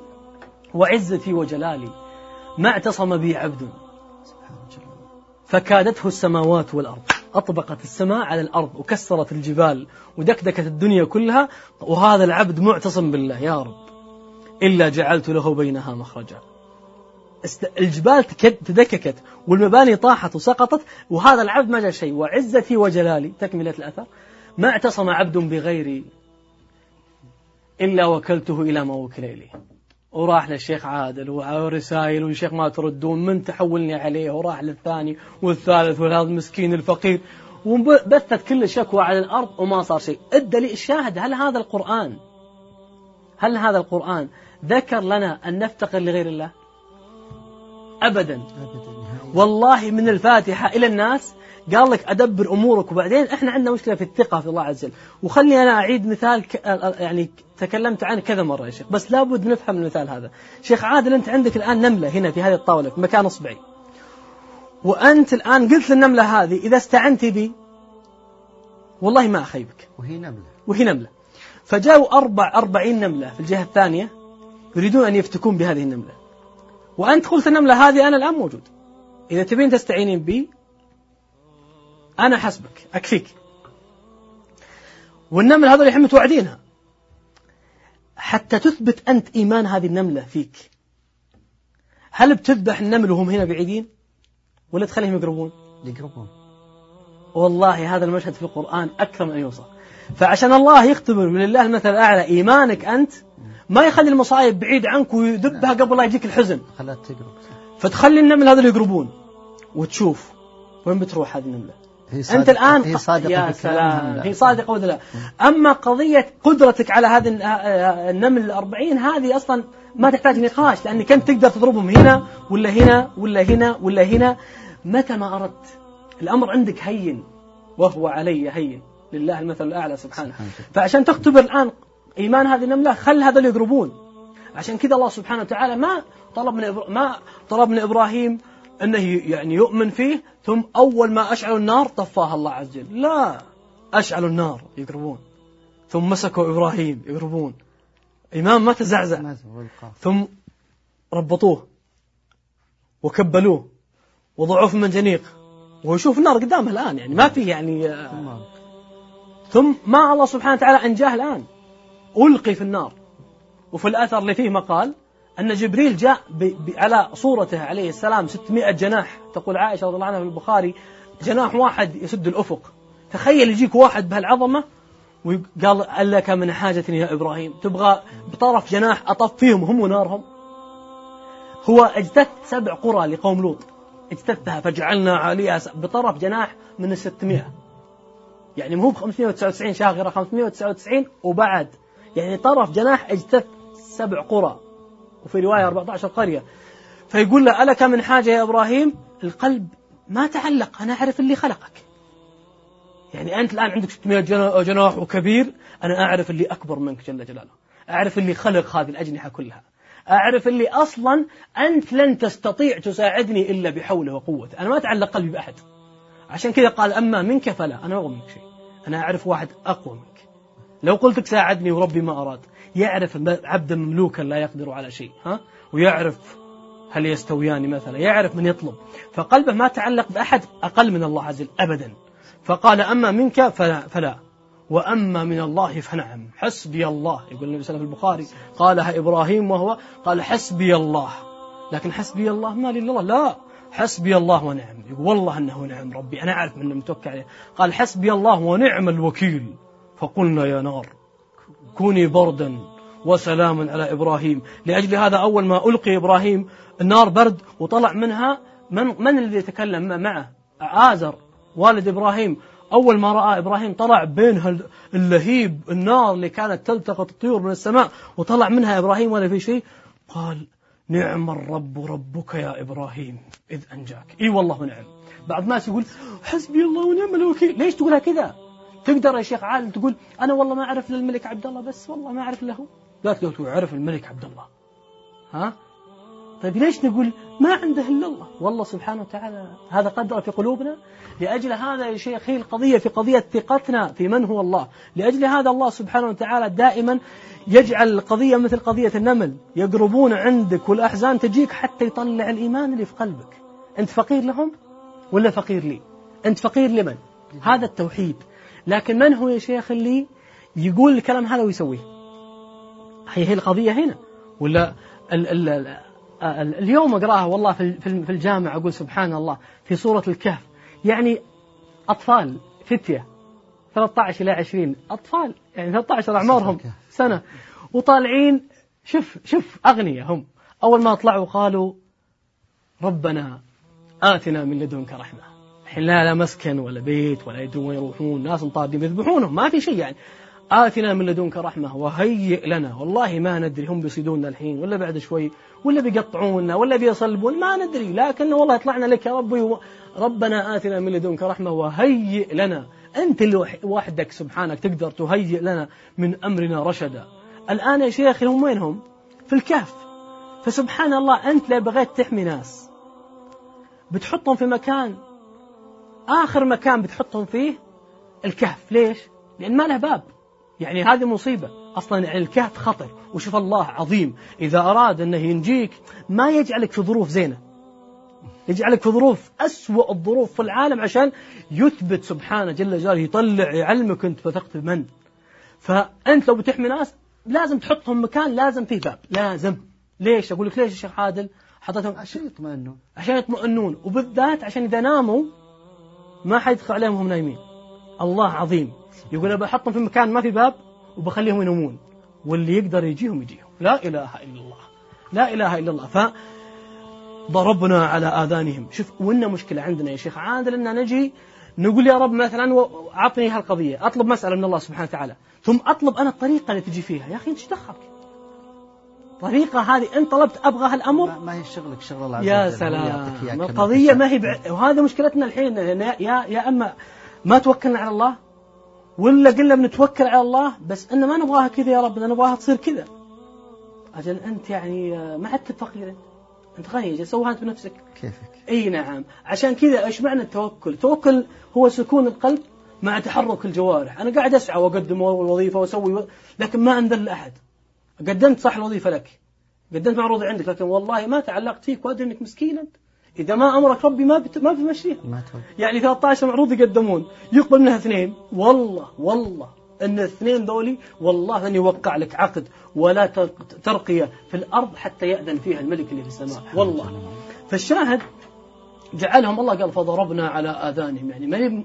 وعزتي وجلالي ما اعتصم بي عبد فكادته السماوات والأرض. أطبقت السماء على الأرض وكسرت الجبال ودكدكت الدنيا كلها وهذا العبد معتصم بالله يا رب. إلا جعلت له بينها مخرجا. الجبال تدككت والمباني طاحت وسقطت وهذا العبد ما جاء شيء. وعزتي وجلالي تكملة الأثر. ما اعتصم عبد بغيري إلا وكلته إلى ما وكل إليه وراح للشيخ عادل ورسائل والشيخ ما تردون من تحولني عليه؟ وراح للثاني والثالث وهذا المسكين الفقير. وبثت كل الشكوى على الأرض وما صار شيء. الدليل الشاهد هل هذا القرآن؟ هل هذا القرآن ذكر لنا أن نفتقر لغير الله؟ أبدا. والله من الفاتحة إلى الناس. قال لك أدبر أمورك. وبعدين إحنا عندنا مشكلة في الثقة في الله عز وجل. وخلني أنا أعيد مثال ك... يعني تكلمت عنه كذا مرة يا شيخ. بس لابد نفهم المثال هذا. شيخ عادل أنت عندك الآن نملة هنا في هذه الطاولة في مكان إصبعي. وأنت الآن قلت للنملة هذه إذا استعنت بي والله ما أخيبك. وهي نملة. وهي نملة. فجاءوا أربع أربعين نملة في الجهة الثانية يريدون أن يفتكون بهذه النملة. وأنت قلت النملة هذه أنا الآن موجود إذا تبين تستعينين بي أنا حسبك أكفيك. والنملة هذول الحين متوعدينها. حتى تثبت أنت إيمان هذه النملة فيك. هل بتذبح النمل وهم هنا بعيدين؟ ولا تخليهم يقربون؟ يقربون. والله هذا المشهد في القرآن أكثر من أن يوصف. فعشان الله يختبر من الله المثل الأعلى إيمانك أنت ما يخلي المصايب بعيد عنك ويدبها قبل لا يجيك الحزن. خلاها تقرب. فتخلي النمل هذول يقربون وتشوف وين بتروح هذه النملة. هي أنت الآن هي صادقة يا سلام؟ هي صادقة ولا لا؟ أما قضية قدرتك على هذه الن- النمل الأربعين هذه أصلا ما تحتاج نقاش لأنك أنت تقدر تضربهم هنا ولا هنا ولا هنا ولا هنا؟ متى ما أردت الأمر عندك هين وهو علي هين. لله المثل الأعلى سبحانه. فعشان تختبر الآن إيمان هذه النملة خل هذول يقربون عشان كذا الله سبحانه وتعالى ما طلب من. ما طلب من إبراهيم أنه يعني يؤمن فيه ثم أول ما أشعلوا النار طفاها الله عز وجل لا أشعلوا النار يقربون ثم مسكوا إبراهيم يقربون إمام ما تزعزع. ثم ربطوه وكبلوه وضعوه في منجنيق ويشوف النار قدامه الآن يعني ما في يعني آه، ثم ما الله سبحانه وتعالى أنجاه الآن. ألقي في النار. وفي الأثر اللي فيه مقال أن جبريل جاء. على صورته عليه السلام 600 جناح. تقول عائشة رضي الله عنها في البخاري جناح واحد يسد الأفق. تخيل يجيك واحد بهالعظمة وقال لك من حاجة يا إبراهيم؟ تبغى بطرف جناح أطف فيهم هم ونارهم. هو اجتث سبع قرى لقوم لوط. اجتثها فجعلنا عليها بطرف جناح من الستمائة. يعني مو ب 599 شاغرة 599 وبعد. يعني طرف جناح اجتث سبع قرى. وفي رواية 14 قرية. فيقول له ألك من حاجة يا إبراهيم؟ القلب ما تعلق أنا أعرف اللي خلقك. يعني أنت الآن عندك 600 جنا- جناح وكبير أنا أعرف اللي أكبر منك جل جلاله. أعرف اللي خلق هذه الأجنحة كلها. أعرف اللي أصلا أنت لن تستطيع تساعدني إلا بحوله وقوته. أنا ما أتعلق قلبي بأحد. عشان كذا قال أما منك فلا أنا أبغى منك شيء. أنا أعرف واحد أقوى منك. لو قلت لك ساعدني وربي ما أراد. يعرف عبدا مملوكا لا يقدر على شيء ها؟ ويعرف هل يستويان مثلا يعرف من يطلب. فقلبه ما تعلق بأحد أقل من الله عز وجل أبدا. فقال أما منك فلا, فلا. وأما من الله فنعم. حسبي الله. يقول النبي صلى الله عليه وسلم في البخاري قالها إبراهيم وهو؟ قال حسبي الله. لكن حسبي الله ما لله لا. حسبي الله ونعم. يقول والله أنه نعم ربي أنا أعرف من متوكل عليه. قال حسبي الله ونعم الوكيل. فقلنا يا نار كوني بردا وسلاما على إبراهيم. لأجل هذا أول ما ألقي إبراهيم النار برد وطلع منها من, من الذي يتكلم معه؟ آزر والد إبراهيم. أول ما رأى إبراهيم طلع بين اللهيب النار اللي كانت تلتقط الطيور من السماء وطلع منها إبراهيم ولا في شيء. قال نعم الرب ربك يا إبراهيم إذ أنجاك. إي والله ونعم بعد ما يقول حسبي الله ونعم الوكيل. ليش تقولها كذا؟ تقدر يا شيخ عالم تقول أنا والله ما أعرف للملك عبد الله بس والله ما أعرف له. لا تقول عرف الملك عبد الله. ها؟ طيب ليش نقول ما عنده إلا الله؟ والله سبحانه وتعالى هذا قدر في قلوبنا. لأجل هذا يا شيخ هي القضية في قضية ثقتنا في من هو الله. لأجل هذا الله سبحانه وتعالى دائما يجعل القضية مثل قضية النمل. يقربون عندك والأحزان تجيك حتى يطلع الإيمان اللي في قلبك. أنت فقير لهم ولا فقير لي؟ أنت فقير لمن؟ هذا التوحيد. لكن من هو يا شيخ اللي يقول الكلام هذا ويسويه؟ هي هي القضية هنا. ولا ال ال اليوم أقرأها والله في الجامع أقول سبحان الله في سورة الكهف. يعني أطفال فتية 13 إلى 20 أطفال يعني 13 أعمارهم سنة. وطالعين شوف شوف أغنياء هم أول ما طلعوا قالوا ربنا آتنا من لدنك رحمة. الحين لا لا مسكن ولا بيت ولا يدرون وين يروحون ناس طاردين يذبحونهم ما في شيء يعني. آتنا من لدنك رحمة وهيئ لنا. والله ما ندري هم بيصيدوننا الحين ولا بعد شوي ولا بيقطعونا ولا بيصلبون ما ندري. لكن والله طلعنا لك يا ربي ربنا آتنا من لدنك رحمة وهيئ لنا. أنت وحدك سبحانك تقدر تهيئ لنا من أمرنا رشدا. الآن يا شيخ هم وين هم في الكهف. فسبحان الله أنت لو بغيت تحمي ناس. بتحطهم في مكان. آخر مكان بتحطهم فيه الكهف. ليش؟ لأن ما له باب. يعني هذه مصيبة. أصلا يعني الكهف خطر. وشوف الله عظيم. إذا أراد أنه ينجيك ما يجعلك في ظروف زينة. يجعلك في ظروف أسوأ الظروف في العالم عشان يثبت سبحانه جل جلاله يطلع يعلمك أنت وثقت بمن فأنت لو بتحمي ناس لازم تحطهم مكان لازم فيه باب. لازم. ليش؟ أقول لك ليش يا شيخ عادل؟ حطيتهم عشان يطمئنوا عشان يطمئنون. وبالذات عشان إذا ناموا ما حيدخل عليهم وهم نايمين. الله عظيم. يقول أنا بحطهم في مكان ما في باب وبخليهم ينومون. واللي يقدر يجيهم يجيهم. لا إله إلا الله. لا إله إلا الله. ف ضربنا على آذانهم. شوف وإن مشكلة عندنا يا شيخ. عادل أن نجي نقول يا رب مثلا أعطني هالقضية. أطلب مسألة من الله سبحانه وتعالى. ثم أطلب أنا الطريقة اللي تجي فيها. يا أخي أنت دخلك؟ طريقة هذه أنت طلبت أبغى هالأمر؟ ما, هي شغلك شغل الله يا سلام. القضية. ما هي بع... وهذا مشكلتنا الحين. يا يا, يا أما ما توكلنا على الله ولا قلنا بنتوكل على الله بس إن ما نبغاها كذا يا رب نبغاها تصير كذا أجل أنت يعني آه، ما عدت فقير أنت أنت غني أجل سوها أنت بنفسك كيفك إي نعم عشان كذا إيش معنى التوكل؟ التوكل هو سكون القلب مع تحرك الجوارح، أنا قاعد أسعى وأقدم الوظيفة وأسوي و... لكن ما أنذل أحد. قدمت صح الوظيفة لك. قدمت معروض عندك لكن والله ما تعلقت فيك وأدري إنك مسكين أنت. إذا ما أمرك ربي ما بت... ما بتمشيها. ما يعني 13 معروض يقدمون. يقبل منها اثنين. والله والله. إن الاثنين ذولي والله أن يوقع لك عقد ولا تر- ترقية في الأرض حتى يأذن فيها الملك اللي في السماء. والله. فالشاهد جعلهم الله قال فضربنا على آذانهم. يعني ما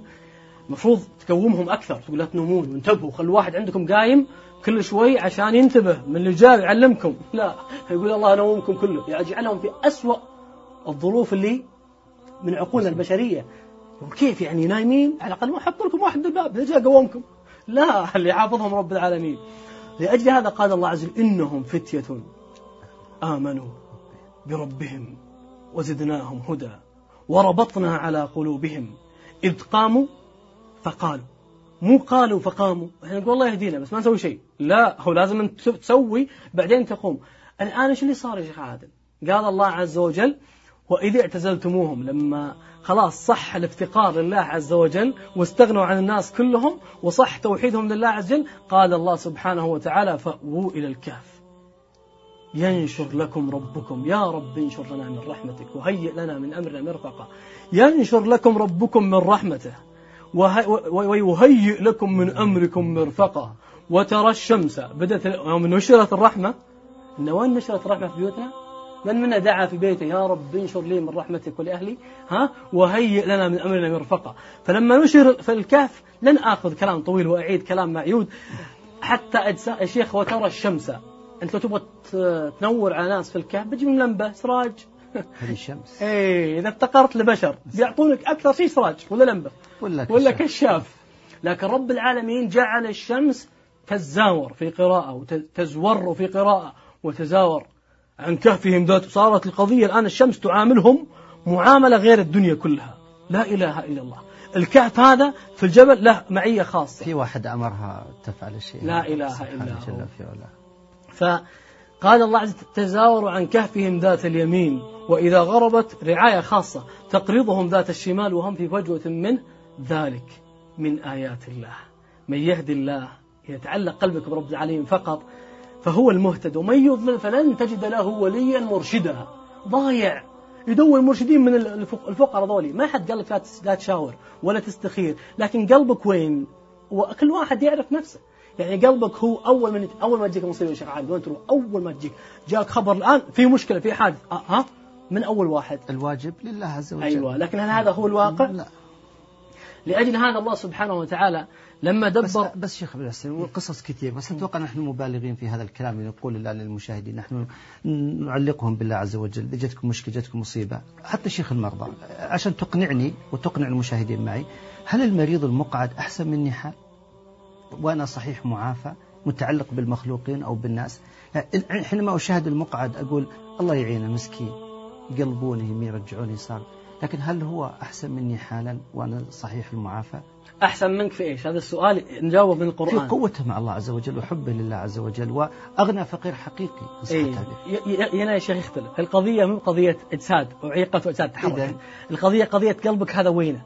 المفروض تقومهم أكثر. تقول لا تنومون وانتبهوا خلوا واحد عندكم قايم كل شوي عشان ينتبه من اللي جاي يعلمكم. لا. يقول الله أنومكم كله. يعني يجعلهم في أسوأ الظروف اللي من عقولنا البشرية. يقول كيف يعني نايمين؟ على الأقل ما أحط لكم واحد بالباب إذا جاء قومكم. لا اللي حافظهم رب العالمين. لأجل هذا قال الله عز وجل إنهم فتية آمنوا بربهم وزدناهم هدى وربطنا على قلوبهم. إذ قاموا فقالوا. مو قالوا فقاموا. إحنا نقول الله يهدينا بس ما نسوي شيء. لا هو لازم أنت تسوي بعدين تقوم. الآن إيش اللي صار يا شيخ عادل؟ قال الله عز وجل وإذ اعتزلتموهم لما خلاص صح الافتقار لله عز وجل واستغنوا عن الناس كلهم وصح توحيدهم لله عز وجل قال الله سبحانه وتعالى فأووا إلى الكهف ينشر لكم ربكم. يا رب انشر لنا من رحمتك وهيئ لنا من أمرنا مرفقا ينشر لكم ربكم من رحمته ويهيئ لكم من أمركم مرفقا وترى الشمس بدأت يوم نشرت الرحمة. إن وين نشرت الرحمة في بيوتنا؟ من منا دعا في بيته؟ يا رب انشر لي من رحمتك ولأهلي ها وهيئ لنا من أمرنا مرفقا فلما نشر في الكهف لن آخذ كلام طويل وأعيد كلام معيود حتى أجزاء يا شيخ وترى الشمس. أنت لو تبغى تنور على ناس في الكهف؟ بتجيب من لمبة سراج. هذه الشمس. إيه إذا افتقرت لبشر بيعطونك أكثر شيء سراج ولا لمبة. ولا ولا كشاف. كشاف لكن رب العالمين جعل الشمس تزاور في قراءة وتزور في قراءة وتزاور عن كهفهم ذات صارت القضية الآن الشمس تعاملهم معاملة غير الدنيا كلها. لا إله إلا الله. الكهف هذا في الجبل له معية خاصة. في واحد أمرها تفعل الشيء لا إله إلا هو. علاه. فقال الله عز وجل تزاوروا عن كهفهم ذات اليمين وإذا غربت رعاية خاصة تقرضهم ذات الشمال وهم في فجوة من ذلك من آيات الله. من يهدي الله يتعلق قلبك برب العالمين فقط فهو المهتد ومن يضلل فلن تجد له وليا مرشدا. ضايع. يدور مرشدين من الفق- الفقراء ذولي. ما حد قال لك لا تشاور ولا تستخير لكن قلبك وين؟ وكل واحد يعرف نفسه. يعني قلبك هو أول من أول ما تجيك مصيبه عادل وين تروح أول ما تجيك. جاك خبر الآن في مشكلة في حادث أه ها؟ من أول واحد. الواجب لله عز وجل. أيوه لكن هل هذا هو الواقع؟ لا. لأجل هذا الله سبحانه وتعالى لما بس, دبر بس شيخ عبد الحسين وقصص كثير بس أتوقع نحن مبالغين في هذا الكلام نقول لله للمشاهدين نحن نعلقهم بالله عز وجل اذا جتكم مشكلة جتكم مصيبة. حتى شيخ المرضى عشان تقنعني وتقنع المشاهدين معي هل المريض المقعد أحسن مني حال؟ وأنا صحيح معافى متعلق بالمخلوقين أو بالناس؟ حينما أشاهد المقعد أقول الله يعينه مسكين يقلبونه يرجعوني صار لكن هل هو أحسن مني حالا وأنا صحيح المعافى؟ أحسن منك في إيش؟ هذا السؤال نجاوب من في القران قوته مع الله عز وجل وحبه لله عز وجل وأغنى فقير حقيقي إيه. هنا يا شيخ يختلف القضية مو قضية إجساد وعيقة وإجساد تحرك؟ القضية قضية قلبك هذا وينه؟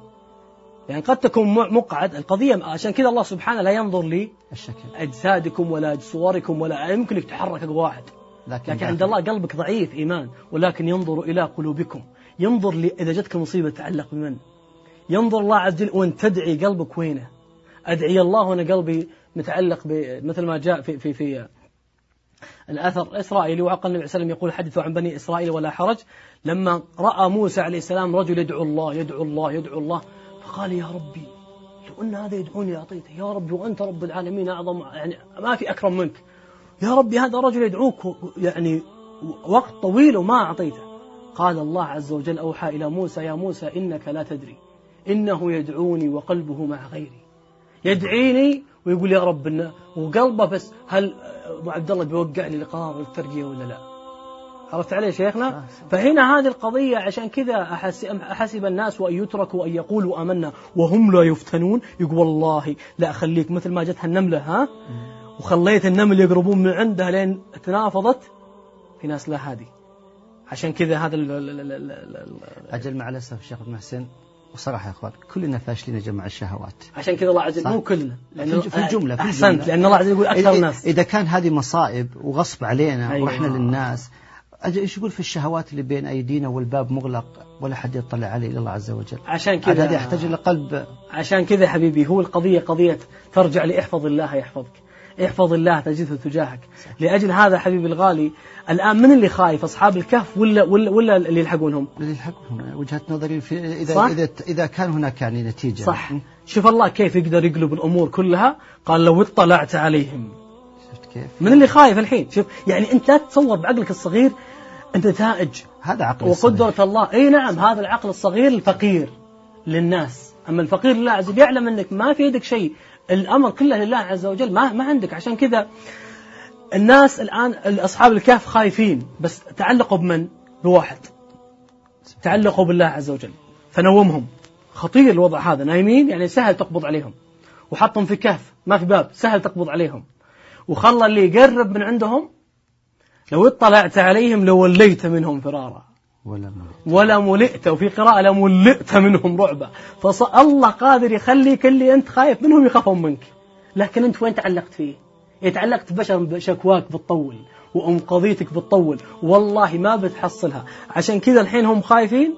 يعني قد تكون مقعد. القضية عشان كذا الله سبحانه لا ينظر الشكل. لأجسادكم ولا صوركم ولا يمكن لك تحرك واحد. لكن, لكن عند الله قلبك ضعيف إيمان ولكن ينظر إلى قلوبكم. ينظر ل- إذا جتك مصيبة تتعلق بمن؟ ينظر الله عز وجل وأن تدعي قلبك وينه؟ أدعي الله وأنا قلبي متعلق مثل ما جاء في في في الأثر الإسرائيلي وعقل النبي عليه وسلم يقول حدثوا عن بني إسرائيل ولا حرج. لما رأى موسى عليه السلام رجل يدعو الله يدعو الله يدعو الله فقال يا ربي لو أن هذا يدعوني لأعطيته. يا ربي وأنت رب العالمين أعظم يعني ما في أكرم منك. يا ربي هذا رجل يدعوك يعني وقت طويل وما أعطيته. قال الله عز وجل أوحى إلى موسى يا موسى إنك لا تدري إنه يدعوني وقلبه مع غيري يدعيني ويقول يا رب إنه وقلبه بس هل أبو عبد الله بيوقع لي القرار الترقيه ولا لا؟ عرفت علي شيخنا؟ فهنا هذه القضية عشان كذا أحس- أحسب الناس وأن يتركوا ان يقولوا آمنا وهم لا يفتنون يقول والله لا أخليك مثل ما جتها النملة ها؟ وخليت النمل يقربون من عندها لين تنافضت في ناس لا هادي عشان كذا هذا ال- أجل مع الأسف شيخ ابن محسن وصراحة يا إخوان كلنا فاشلين يا جماعة الشهوات عشان كذا الله عز وجل. مو كلنا في الج- في الجملة، في أحسنت الجملة. لأن الله عز وجل يقول أكثر إذا- الناس إذا كان هذه مصائب وغصب علينا أيوة. ورحنا للناس أجل إيش يقول في الشهوات اللي بين أيدينا والباب مغلق ولا حد يطلع عليه الا الله عز وجل عشان كذا هذا يحتاج إلى قلب عشان كذا حبيبي هو القضية قضية ترجع لإحفظ الله يحفظك احفظ الله تجده تجاهك. لأجل هذا حبيبي الغالي الآن من اللي خايف؟ أصحاب الكهف ولا ولا, ولا اللي يلحقونهم؟ اللي يلحقهم وجهة نظري في اذا صح؟ اذا إذا كان هناك يعني نتيجة. صح. شوف الله كيف يقدر يقلب الأمور كلها. قال لو اطلعت عليهم. شفت كيف؟ من اللي خايف الحين؟ شوف يعني أنت لا تتصور بعقلك الصغير أنت نتائج. هذا عقل الصغير. وقدرة الله. إي نعم هذا العقل الصغير الفقير للناس. أما الفقير لله عز وجل يعلم أنك ما في يدك شيء. الأمر كله لله عز وجل ما ما عندك. عشان كذا الناس الآن اصحاب الكهف خايفين. بس تعلقوا بمن؟ بواحد. تعلقوا بالله عز وجل. فنومهم. خطير الوضع هذا. نايمين يعني سهل تقبض عليهم. وحطهم في كهف. ما في باب. سهل تقبض عليهم. وخلى اللي يقرب من عندهم لو اطلعت عليهم لوليت منهم فرارا. ولا ملئت. وفي قراءة لملئت منهم رعبا فالله قادر يخليك اللي أنت خايف منهم يخافون منك. لكن أنت وين تعلقت فيه؟ يتعلقت بشر بشكواك بتطول وأم قضيتك بتطول. والله ما بتحصلها. عشان كذا الحين هم خايفين.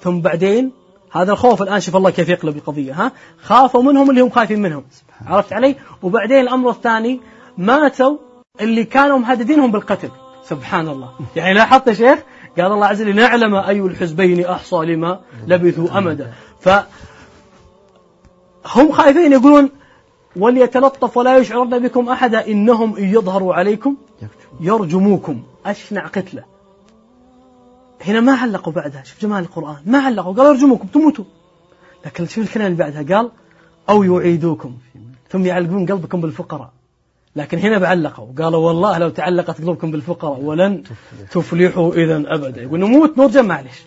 ثم بعدين هذا الخوف الآن شوف الله كيف يقلب القضية ها؟ خافوا منهم اللي هم خايفين منهم. عرفت علي؟ وبعدين الأمر الثاني ماتوا اللي كانوا مهددينهم بالقتل. سبحان الله. يعني لاحظت يا شيخ؟ قال الله عز وجل نعلم أي الحزبين أحصى لما لبثوا أمدا. ف هم خايفين يقولون وليتلطف ولا يشعرن بكم أحدا إنهم إن يظهروا عليكم يرجموكم. أشنع قتلة. هنا ما علقوا بعدها شوف جمال القرآن ما علقوا قالوا يرجموكم تموتوا. لكن شوف الكلمة اللي بعدها قال أو يعيدوكم. ثم يعلقون قلبكم بالفقراء. لكن هنا بعلقوا. قالوا والله لو تعلقت قلوبكم بالفقراء ولن تفلحوا إذا أبدا. يقول نموت نرجع معلش.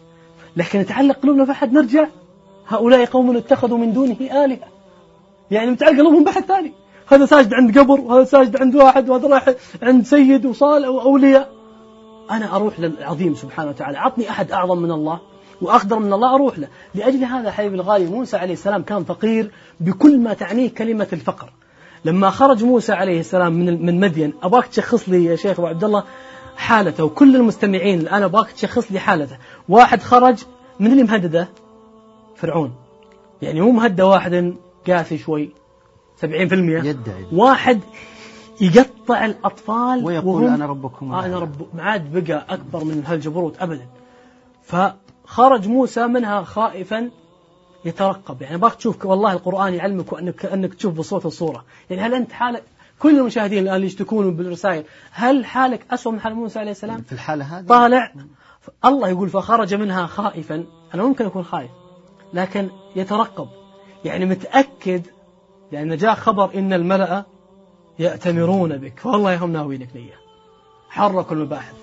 لكن يتعلق قلوبنا بأحد نرجع. هؤلاء قوم اتخذوا من دونه آلهة. يعني متعلق قلوبهم بأحد ثاني. هذا ساجد عند قبر وهذا ساجد عند واحد وهذا رايح عند سيد وصالح وأولياء أنا أروح للعظيم سبحانه وتعالى. عطني أحد أعظم من الله وأقدر من الله أروح له. لأجل هذا حبيبي الغالي موسى عليه السلام كان فقير بكل ما تعنيه كلمة الفقر. لما خرج موسى عليه السلام من من مدين أباك تشخص لي يا شيخ أبو عبد الله حالته وكل المستمعين الآن أباك تشخص لي حالته. واحد خرج من اللي مهدده؟ فرعون. يعني مو مهدى واحد قاسي شوي 70% يدعي. واحد يقطع الأطفال ويقول وهم أنا ربكم آه أنا رب ما عاد بقى أكبر من هالجبروت أبدا. فخرج موسى منها خائفا يترقب. يعني باك تشوف والله القرآن يعلمك وأنك كأنك تشوف بصوت الصورة. يعني هل أنت حالك كل المشاهدين الآن اللي يشتكون بالرسائل هل حالك أسوأ من حال موسى عليه السلام؟ في الحالة هذه؟ طالع. الله يقول فخرج منها خائفا. أنا ممكن أكون خايف لكن يترقب. يعني متأكد لأن جاء خبر إن الملأ يأتمرون بك. والله هم ناويينك نية. حركوا المباحث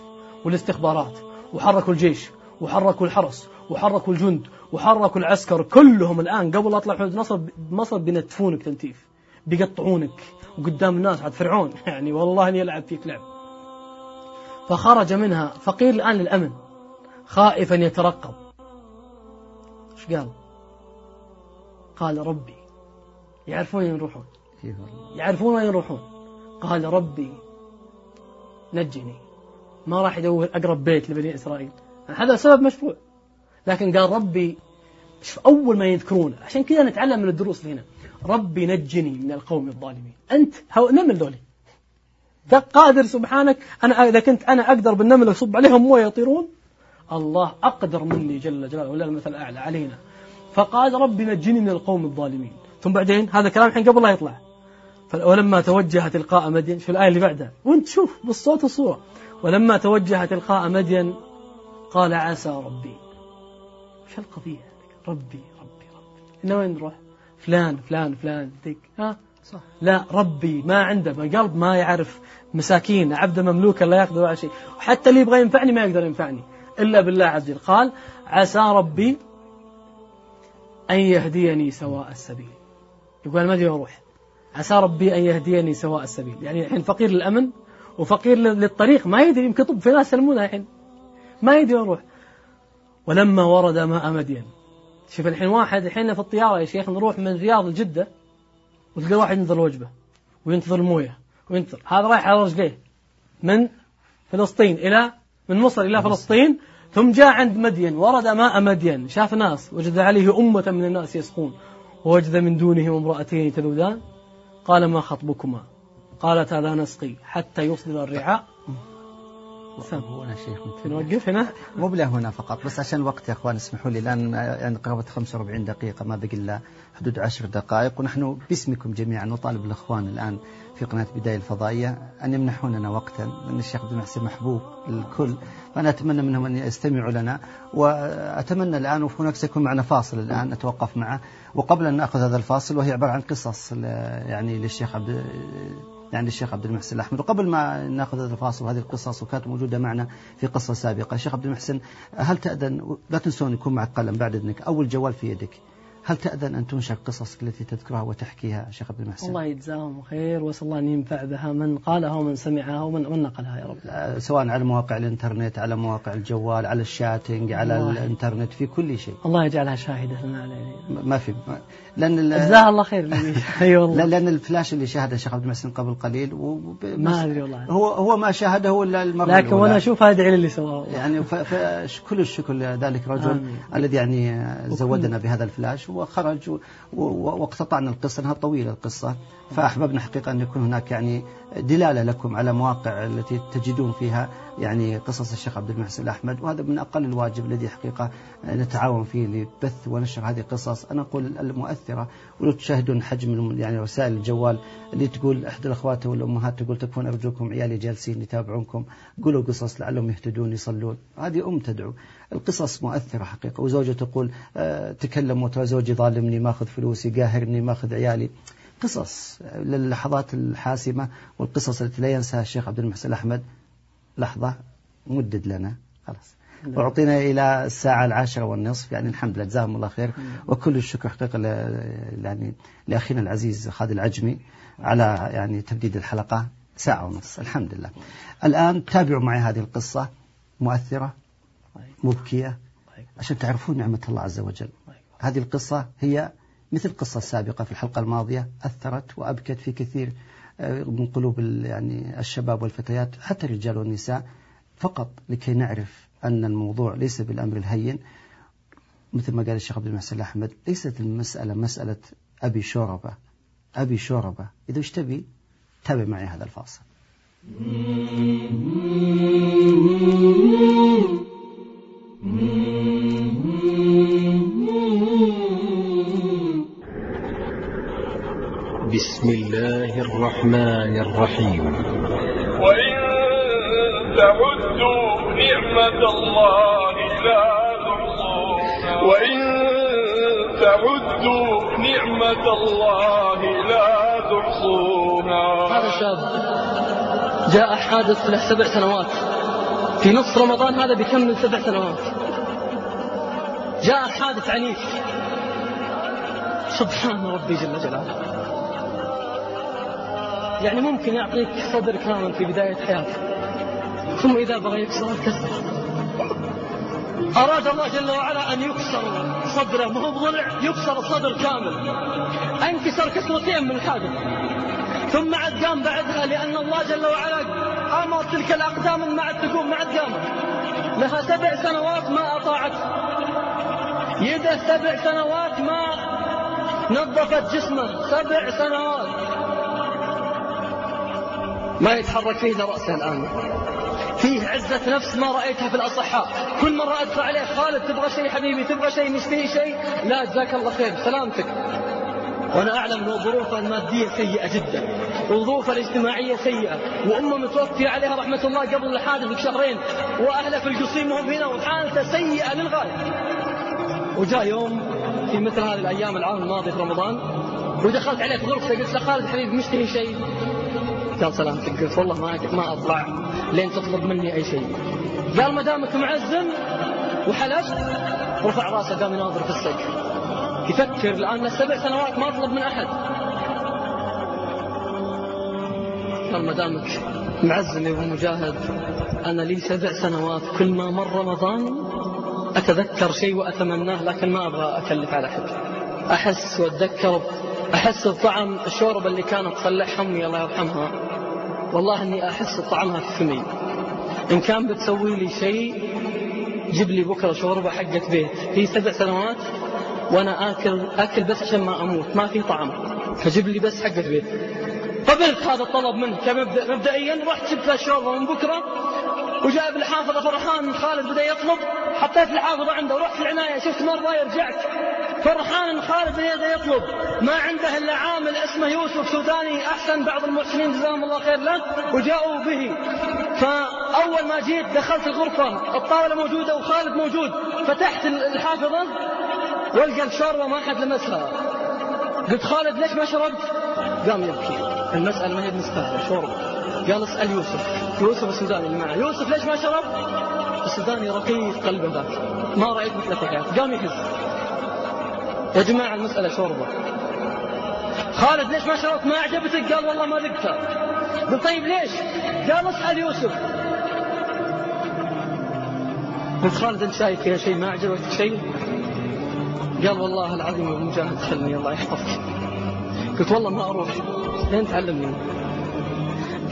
والاستخبارات وحركوا الجيش وحركوا الحرس وحركوا الجند وحركوا العسكر كلهم الآن قبل أطلع حدود. مصر مصر بينتفونك تنتيف. بيقطعونك. وقدام الناس عاد فرعون. يعني والله إني يلعب فيك لعب. فخرج منها. فقير الآن للأمن. خائفا يترقب. إيش قال؟ قال ربي. يعرفون وين يروحون؟ إيه. يعرفون وين يروحون؟ قال ربي نجني. ما راح يدور أقرب بيت لبني إسرائيل. هذا سبب مشروع. لكن قال ربي شوف أول ما يذكرونه عشان كذا نتعلم من الدروس هنا. ربي نجني من القوم الظالمين. أنت هو نمل ذولي. قادر سبحانك أنا إذا كنت أنا أقدر بالنمل أصب عليهم مويه يطيرون الله أقدر مني جل جلاله ولا المثل الأعلى علينا. فقال ربي نجني من القوم الظالمين. ثم بعدين هذا كلام الحين قبل لا يطلع. ولما توجه تلقاء مدين شو الآية اللي بعدها. وانت شوف بالصوت والصورة. ولما توجه تلقاء مدين قال عسى ربي. القضية ربي ربي ربي. إنه وين نروح؟ فلان فلان فلان. دق ها؟ صح. لا ربي ما عنده ما قلب ما يعرف مساكين. عبد مملوكا لا يقدر على شيء. وحتى اللي يبغى ينفعني ما يقدر ينفعني. إلا بالله عز وجل. قال عسى ربي أن يهديني سواء السبيل. يقول ما أدري أروح. عسى ربي أن يهديني سواء السبيل. يعني الحين فقير للأمن وفقير لل- للطريق ما يدري يمكن طب في ناس يسلمونها الحين. ما يدري يروح ولما ورد ماء مدين. شوف الحين واحد الحين في الطيارة يا شيخ نروح من الرياض لجدة وتلقى واحد ينتظر الوجبة وينتظر الموية وينتظر. هذا رايح على رجليه من فلسطين إلى من مصر إلى فلسطين ثم جاء عند مدين. ورد ماء مدين. شاف ناس وجد عليه أمة من الناس يسقون. ووجد من دونهم امرأتين تذودان قال ما خطبكما؟ قالتا لا نسقي حتى يصدر الرعاء. شيخ. نوقف هنا مو بلا هنا فقط بس عشان الوقت يا إخوان اسمحوا لي الآن يعني قرابه 45 دقيقة ما بقي إلا حدود 10 دقائق ونحن باسمكم جميعا نطالب الإخوان الآن في قناة بداية الفضائية أن يمنحوننا وقتا لأن الشيخ عبد المحسن محبوب للكل فأنا أتمنى منهم أن يستمعوا لنا وأتمنى الآن وهناك سيكون معنا فاصل الآن نتوقف معه وقبل أن نأخذ هذا الفاصل وهي عبارة عن قصص يعني للشيخ عبد يعني الشيخ عبد المحسن الأحمد. وقبل ما نأخذ هذا الفاصل وهذه القصص وكانت موجودة معنا في قصة سابقة. الشيخ عبد المحسن هل تأذن؟ لا تنسون يكون معك قلم بعد إذنك. أو الجوال في يدك. هل تأذن أن تنشر قصصك التي تذكرها وتحكيها شيخ عبد المحسن الله يجزاهم خير وأسأل الله أن ينفع بها من قالها ومن سمعها ومن من نقلها يا رب آه، سواء على مواقع الإنترنت على مواقع الجوال على الشاتنج على الله. الإنترنت في كل شيء الله يجعلها شاهدة لنا علينا ما في لأن جزاها الله خير لا- والله لأن الفلاش اللي شاهده الشيخ عبد المحسن قبل قليل. ما أدري والله هو هو ما شاهده إلا المرة لكن. وأنا أشوف ادعي للي سواه يعني فكل الشكر لذلك الرجل. الذي يعني زودنا بهذا الفلاش وخرج واقتطعنا القصة انها طويلة القصة. فأحببنا حقيقة أن يكون هناك يعني دلالة لكم على مواقع التي تجدون فيها يعني قصص الشيخ عبد المحسن الأحمد وهذا من أقل الواجب الذي حقيقة نتعاون فيه لبث ونشر هذه القصص. أنا أقول المؤثرة ولو تشاهدون حجم يعني وسائل الجوال اللي تقول إحدى الأخوات والأمهات تقول تكفون أرجوكم عيالي جالسين يتابعونكم قولوا قصص لعلهم يهتدون يصلون. هذه أم تدعو. القصص مؤثرة حقيقة. وزوجة تقول آه، تكلم وترى زوجي ظالمني ماخذ فلوسي قاهرني ماخذ عيالي. قصص للحظات الحاسمة والقصص التي لا ينساها الشيخ عبد المحسن الأحمد لحظة مدد لنا. خلاص. وأعطينا إلى الساعة العاشرة والنصف يعني الحمد لله جزاهم الله خير. وكل الشكر حقيقة يعني لأخينا العزيز خالد العجمي على يعني تمديد الحلقة. ساعة ونصف. الحمد لله. الآن تابعوا معي هذه القصة مؤثرة مبكية عشان تعرفون نعمة الله عز وجل. هذه القصة هي مثل القصة السابقة في الحلقة الماضية أثرت وأبكت في كثير آه، من قلوب يعني الشباب والفتيات حتى الرجال والنساء. فقط لكي نعرف أن الموضوع ليس بالأمر الهين. مثل ما قال الشيخ عبد المحسن الأحمد ليست المسألة مسألة أبي شوربة. أبي شوربة. إذا إيش تبي؟ تابع معي هذا الفاصل. الله الرحمن الرحيم. وإن تعدوا نعمة الله لا تحصوها. وإن تعدوا نعمة الله لا تحصوها. هذا شاب جاء حادث له سبع سنوات. في نص رمضان هذا بيكمل سبع سنوات؟ جاء حادث عنيف. سبحان ربي جل جلاله. يعني ممكن يعطيك صدر كامل في بداية حياته ثم إذا بغى يكسر كسر. أراد الله جل وعلا أن يكسر صدره. ما هو بضلع؟ يكسر الصدر كامل. أنكسر كسرتين من الحادث. ثم عاد قام بعدها لأن الله جل وعلا أمر تلك الأقدام ما عاد تقوم ما عاد قامت لها سبع سنوات ما أطاعت. يده سبع سنوات ما نظفت جسمه. سبع سنوات. ما يتحرك فيه إلا رأسه الآن. فيه عزة نفس ما رأيتها في الأصحاء. كل مرة أدخل عليه خالد تبغى شيء حبيبي تبغى شيء نشتري شيء؟ لا جزاك الله خير. سلامتك. وأنا أعلم أن ظروفه المادية سيئة جدا. وظروفه الاجتماعية سيئة. وأمه متوفية عليها رحمة الله قبل الحادث بشهرين. وأهله في القصيم وهم هنا وحالته سيئة للغاية. وجاء يوم في مثل هذه الأيام العام الماضي في رمضان ودخلت عليه في غرفته قلت له خالد حبيبي مشتري شيء؟ قال سلامتك قلت والله ما ما أطلع لين تطلب مني أي شيء. قال ما دامك معزم وحلفت رفع راسه قام يناظر في السقف يفكر الآن له سبع سنوات ما أطلب من أحد. قال ما دامك معزم يا أبو مجاهد أنا لي سبع سنوات كل ما مر رمضان أتذكر شيء وأتمناه لكن ما أبغى أكلف على أحد. أحس وأتذكر أحس بطعم الشوربة اللي كانت تصلح امي الله يرحمها. والله إني أحس بطعمها في فمي. إن كان بتسوي لي شيء جيب لي بكرة شوربة حقت بيت. في سبع سنوات وأنا آكل آكل بس عشان ما أموت ما في طعم. فجيب لي بس حقت بيت. قبلت هذا الطلب منه كمبدأ مبدئيا رحت جبت له الشوربه من بكرة وجاء بالحافظه فرحان خالد بدأ يطلب. حطيت الحافظة عنده ورحت العناية شفت مره رجعت فرحان ان خالد بدا يطلب. ما عنده إلا عامل اسمه يوسف سوداني أحسن بعض المحسنين جزاهم الله خير له وجاءوا به. فأول ما جيت دخلت الغرفة الطاولة موجودة وخالد موجود. فتحت الحافظة والقى الشوربه ما حد لمسها. قلت خالد ليش ما شربت؟ قام يبكي. المسألة ما هي مستاهلة شوربة. قال اسأل يوسف. يوسف السوداني اللي معه. يوسف ليش ما شرب؟ السوداني رقيق قلبه ذاك. ما رأيت مثله في قام يهز. يا جماعة المسألة شوربة. خالد ليش ما شربت؟ ما أعجبتك قال والله ما ذقتها. قلت طيب ليش؟ قال اسأل يوسف. قلت خالد أنت شايف فيها شيء ما أعجبك شيء؟ قال والله العظيم يا مجاهد خلني الله يحفظك. قلت والله ما أروح. لين تعلمني.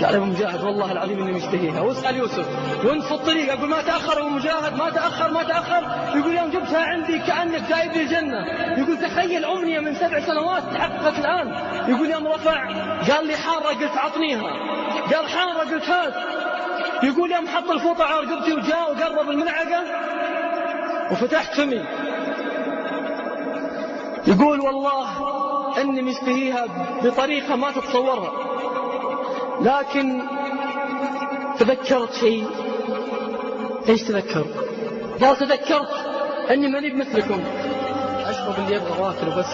قال أبو مجاهد والله العظيم إني مشتهيها. واسأل يوسف. وانت في الطريق أقول ما تأخر أبو مجاهد ما تأخر ما تأخر. يقول يوم جبتها عندي كأنك جايب لي الجنة. يقول تخيل أمنية من سبع سنوات تحققت الآن. يقول يوم رفع قال لي حارة قلت عطنيها. قال حارة قلت هات. يقول يوم حط الفوطة على رقبتي وجاء وقرب الملعقة وفتحت فمي. يقول والله إني مشتهيها بطريقة ما تتصورها. لكن تذكرت شيء. إيش تذكر؟ قال تذكرت أني ماني بمثلكم. أشرب اللي يبغى واكل وبس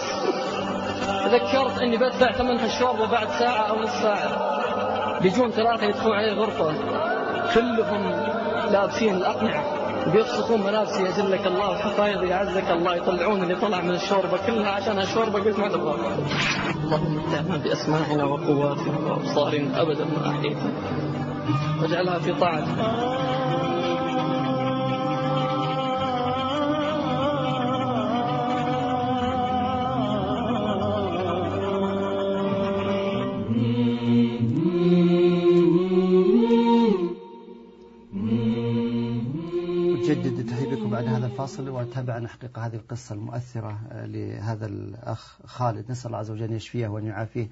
تذكرت أني بدفع ثمن الشوربه بعد ساعة أو نص ساعة. بيجون ثلاثة يدخلون علي الغرفه كلهم لابسين الأقنعة. بيفسخون ملابسي اجلك الله وحفايضي اعزك الله يطلعون اللي طلع من الشوربة كلها عشان الشوربه قلت ما تبغى. اللهم متعنا بأسماعنا وقواتنا وأبصارنا ابدا ما احييتنا واجعلها في طاعتك الفاصل وتابعنا حقيقة هذه القصة المؤثرة آه، لهذا الأخ خالد. نسأل الله عز وجل أن يشفيه وأن يعافيه.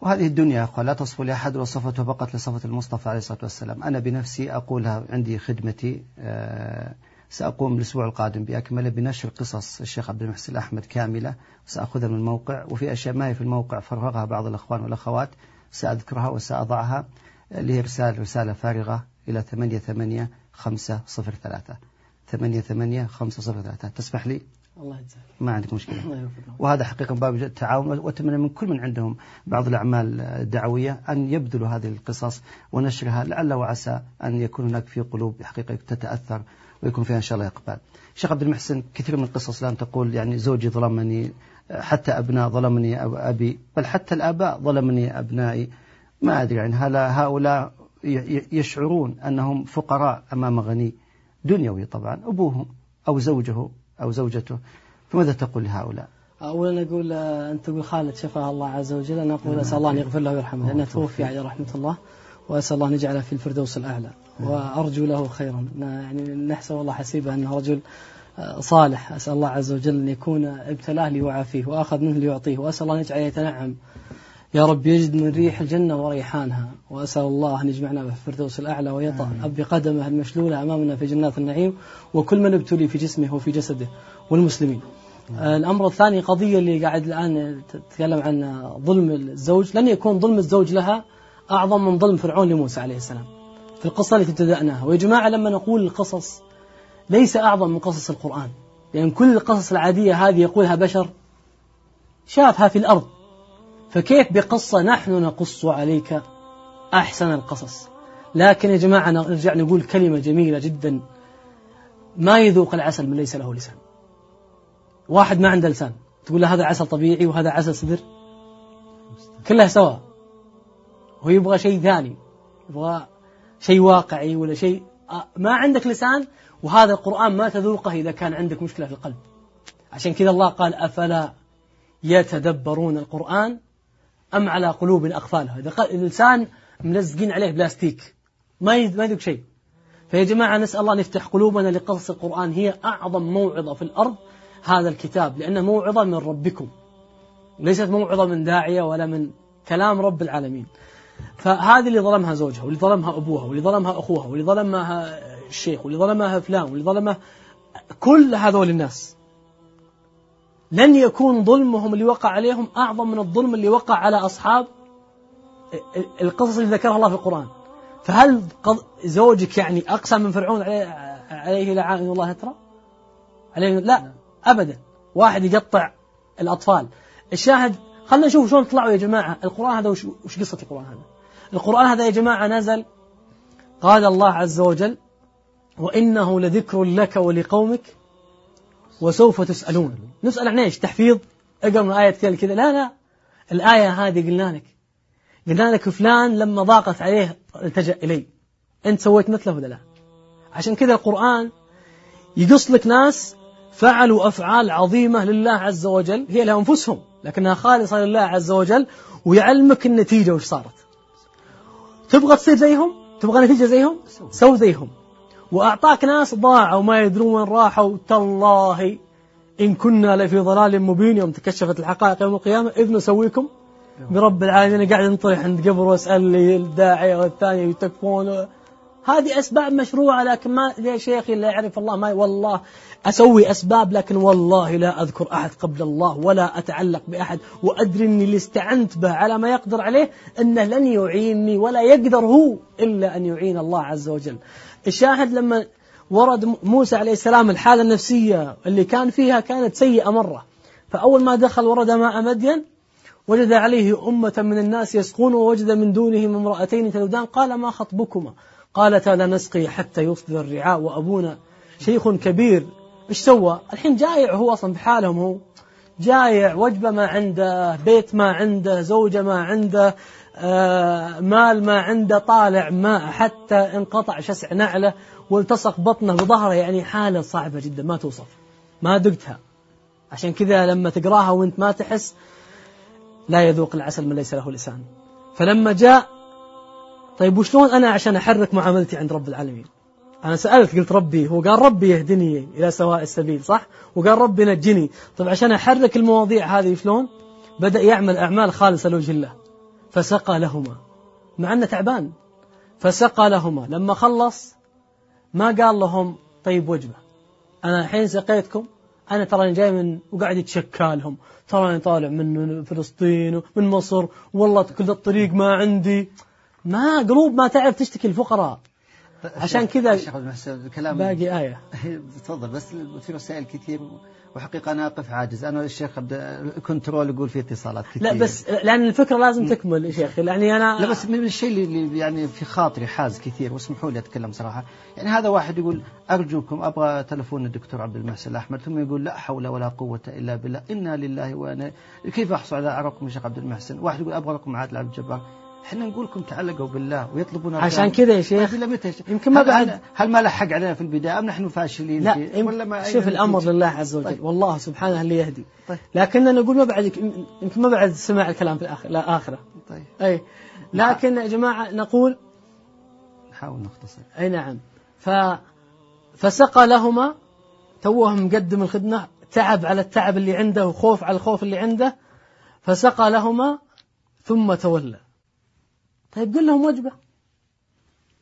وهذه الدنيا لا تصف لأحد وصفته فقط لصفة المصطفى عليه الصلاة والسلام. أنا بنفسي أقولها عندي خدمتي آه، سأقوم الأسبوع القادم بأكمله بنشر قصص الشيخ عبد المحسن أحمد كاملة سأخذها من الموقع وفي أشياء ما هي في الموقع فرغها بعض الأخوان والأخوات سأذكرها وسأضعها اللي هي رسالة رسالة فارغة إلى ثمانية ثمانية خمسة صفر ثلاثة. ثمانية ثمانية خمسة صفر ثلاثة. تسمح لي؟ الله يجزاك. ما عندك مشكلة. الله وهذا حقيقة باب التعاون وأتمنى من كل من عندهم بعض الأعمال الدعوية أن يبذلوا هذه القصص ونشرها لعل وعسى أن يكون هناك في قلوب حقيقة تتأثر ويكون فيها إن شاء الله إقبال. شيخ عبد المحسن كثير من القصص الآن تقول يعني زوجي ظلمني حتى أبناء ظلمني أب- أبي بل حتى الآباء ظلمني أبنائي. ما أدري يعني هلا هؤلاء يشعرون أنهم فقراء أمام غني؟ دنيوي طبعا أبوهم أو زوجه أو زوجته. فماذا تقول لهؤلاء؟ اولا أقول آه، انت تقول خالد شفاه الله عز وجل أنا أقول أسأل الله أن يغفر له ويرحمه لأنه توفي عليه رحمة الله وأسأل الله أن يجعله في الفردوس الأعلى. وأرجو له خيرا. يعني نحسب الله حسيبه أنه رجل آه، صالح. أسأل الله عز وجل أن يكون ابتلاه ليعافيه وآخذ منه ليعطيه وأسأل الله أن يجعله يتنعم. يا رب يجد من ريح الجنة وريحانها وأسأل الله أن يجمعنا في الفردوس الأعلى ويطأ بقدمه المشلولة أمامنا في جنات النعيم وكل من ابتلي في جسمه وفي جسده والمسلمين. آه، الأمر الثاني قضية اللي قاعد الآن تتكلم عن ظلم الزوج. لن يكون ظلم الزوج لها أعظم من ظلم فرعون لموسى عليه السلام. في القصة التي ابتدأناها. ويا جماعة لما نقول القصص ليس أعظم من قصص القرآن. لأن كل القصص العادية هذه يقولها بشر شافها في الأرض. فكيف بقصة نحن نقص عليك أحسن القصص؟ لكن يا جماعة نرجع نقول كلمة جميلة جدا. ما يذوق العسل من ليس له لسان. واحد ما عنده لسان. تقول له هذا عسل طبيعي وهذا عسل صدر؟ كلها سواء. هو يبغى شيء ثاني. يبغى شيء واقعي ولا شيء. آه، ما عندك لسان وهذا القرآن ما تذوقه إذا كان عندك مشكلة في القلب. عشان كذا الله قال أفلا يتدبرون القرآن؟ أم على قلوب أقفالها إذا قال اللسان ملزقين عليه بلاستيك ما ما يذوق شيء. فيا جماعة نسأل الله أن يفتح قلوبنا لقصص القرآن. هي أعظم موعظة في الأرض هذا الكتاب لأنه موعظة من ربكم. ليست موعظة من داعية ولا من كلام رب العالمين. فهذه اللي ظلمها زوجها واللي ظلمها أبوها واللي ظلمها أخوها واللي ظلمها الشيخ واللي ظلمها فلان واللي ظلمها كل هذول الناس. لن يكون ظلمهم اللي وقع عليهم أعظم من الظلم اللي وقع على أصحاب القصص اللي ذكرها الله في القرآن. فهل زوجك يعني أقسى من فرعون عليه, عليه لعائن الله ترى عليه لا أبدا. واحد يقطع الأطفال. الشاهد خلنا نشوف شلون طلعوا يا جماعة. القرآن هذا وش, وش قصة القرآن هذا؟ القرآن هذا يا جماعة نزل قال الله عز وجل وإنه لذكر لك ولقومك وسوف تسألون. نسأل عن إيش؟ تحفيظ؟ إقرأ من آية كذا كذا لا لا. الآية هذه قلنا لك. قلنا لك فلان لما ضاقت عليه التجأ إلي. أنت سويت مثله ولا لا؟ عشان كذا القرآن يقص لك ناس فعلوا أفعال عظيمة لله عز وجل. هي لأنفسهم لكنها خالصة لله عز وجل ويعلمك النتيجة وش صارت. تبغى تصير زيهم؟ تبغى نتيجة زيهم؟ سو زيهم. وأعطاك ناس ضاعوا ما يدرون وين راحوا. تالله إن كنا لفي ضلال مبين يوم تكشفت الحقائق يوم القيامة. إذ نسويكم برب العالمين. قاعد نطيح عند قبر وأسأل لي الداعية والثاني يتكفون. هذه أسباب مشروعة لكن ما يا شيخي لا يعرف الله. ما والله أسوي أسباب لكن والله لا أذكر أحد قبل الله ولا أتعلق بأحد. وأدري أني اللي استعنت به على ما يقدر عليه أنه لن يعيني ولا يقدر هو إلا أن يعين الله عز وجل. الشاهد لما ورد موسى عليه السلام الحالة النفسية اللي كان فيها كانت سيئة مرة. فأول ما دخل ورد ماء مدين وجد عليه أمة من الناس يسقون ووجد من دونهم امرأتين تلودان قال ما خطبكما؟ قالتا لا نسقي حتى يصدر الرعاء وأبونا شيخ كبير. إيش سوى؟ الحين جايع هو أصلا بحالهم هو. جايع وجبة ما عنده بيت ما عنده زوجة ما عنده مال ما عنده طالع ماء حتى انقطع شسع نعله والتصق بطنه بظهره يعني حالة صعبة جدا ما توصف ما دقتها عشان كذا لما تقراها وانت ما تحس لا يذوق العسل من ليس له لسان. فلما جاء طيب وشلون أنا عشان أحرك معاملتي عند رب العالمين؟ أنا سألت قلت ربي هو قال ربي يهدني إلى سواء السبيل صح؟ وقال ربي نجني. طيب عشان أحرك المواضيع هذه شلون؟ بدأ يعمل أعمال خالصة لوجه الله. فسقى لهما مع أنه تعبان. فسقى لهما. لما خلص ما قال لهم طيب وجبة. أنا الحين سقيتكم أنا تراني جاي من وقاعد يتشكى لهم. تراني طالع من فلسطين ومن مصر. والله كل الطريق ما عندي. ما قلوب ما تعرف تشتكي الفقراء. عشان كذا الكلام باقي آية. تفضل بس في رسائل كثير. وحقيقة أنا أقف عاجز. أنا الشيخ عبد الكنترول يقول في اتصالات كثير. لا بس لأن الفكرة لازم تكمل يا شيخ. يعني أنا لا بس من الشيء اللي يعني في خاطري حاز كثير واسمحوا لي أتكلم صراحة. يعني هذا واحد يقول أرجوكم أبغى تلفون الدكتور عبد المحسن الأحمد ثم يقول لا حول ولا قوة إلا بالله. إنا لله وأنا كيف أحصل على رقم الشيخ عبد المحسن؟ واحد يقول أبغى رقم عادل عبد الجبار. إحنا نقول لكم تعلقوا بالله ويطلبون عشان كذا يا شيخ يمكن ما بعد هل, ما لحق علينا في البداية أم نحن فاشلين لا في ولا ما شوف الأمر لله عز وجل. طيب. والله سبحانه اللي يهدي. طيب. لكننا نقول ما بعد يمكن ما بعد سماع الكلام في الآخر لا اخره طيب. أي. لكن يا جماعة نقول نحاول نختصر. أي نعم. ف فسقى لهما توه مقدم الخدمة تعب على التعب اللي عنده وخوف على الخوف اللي عنده فسقى لهما ثم تولى. طيب قل لهم وجبة.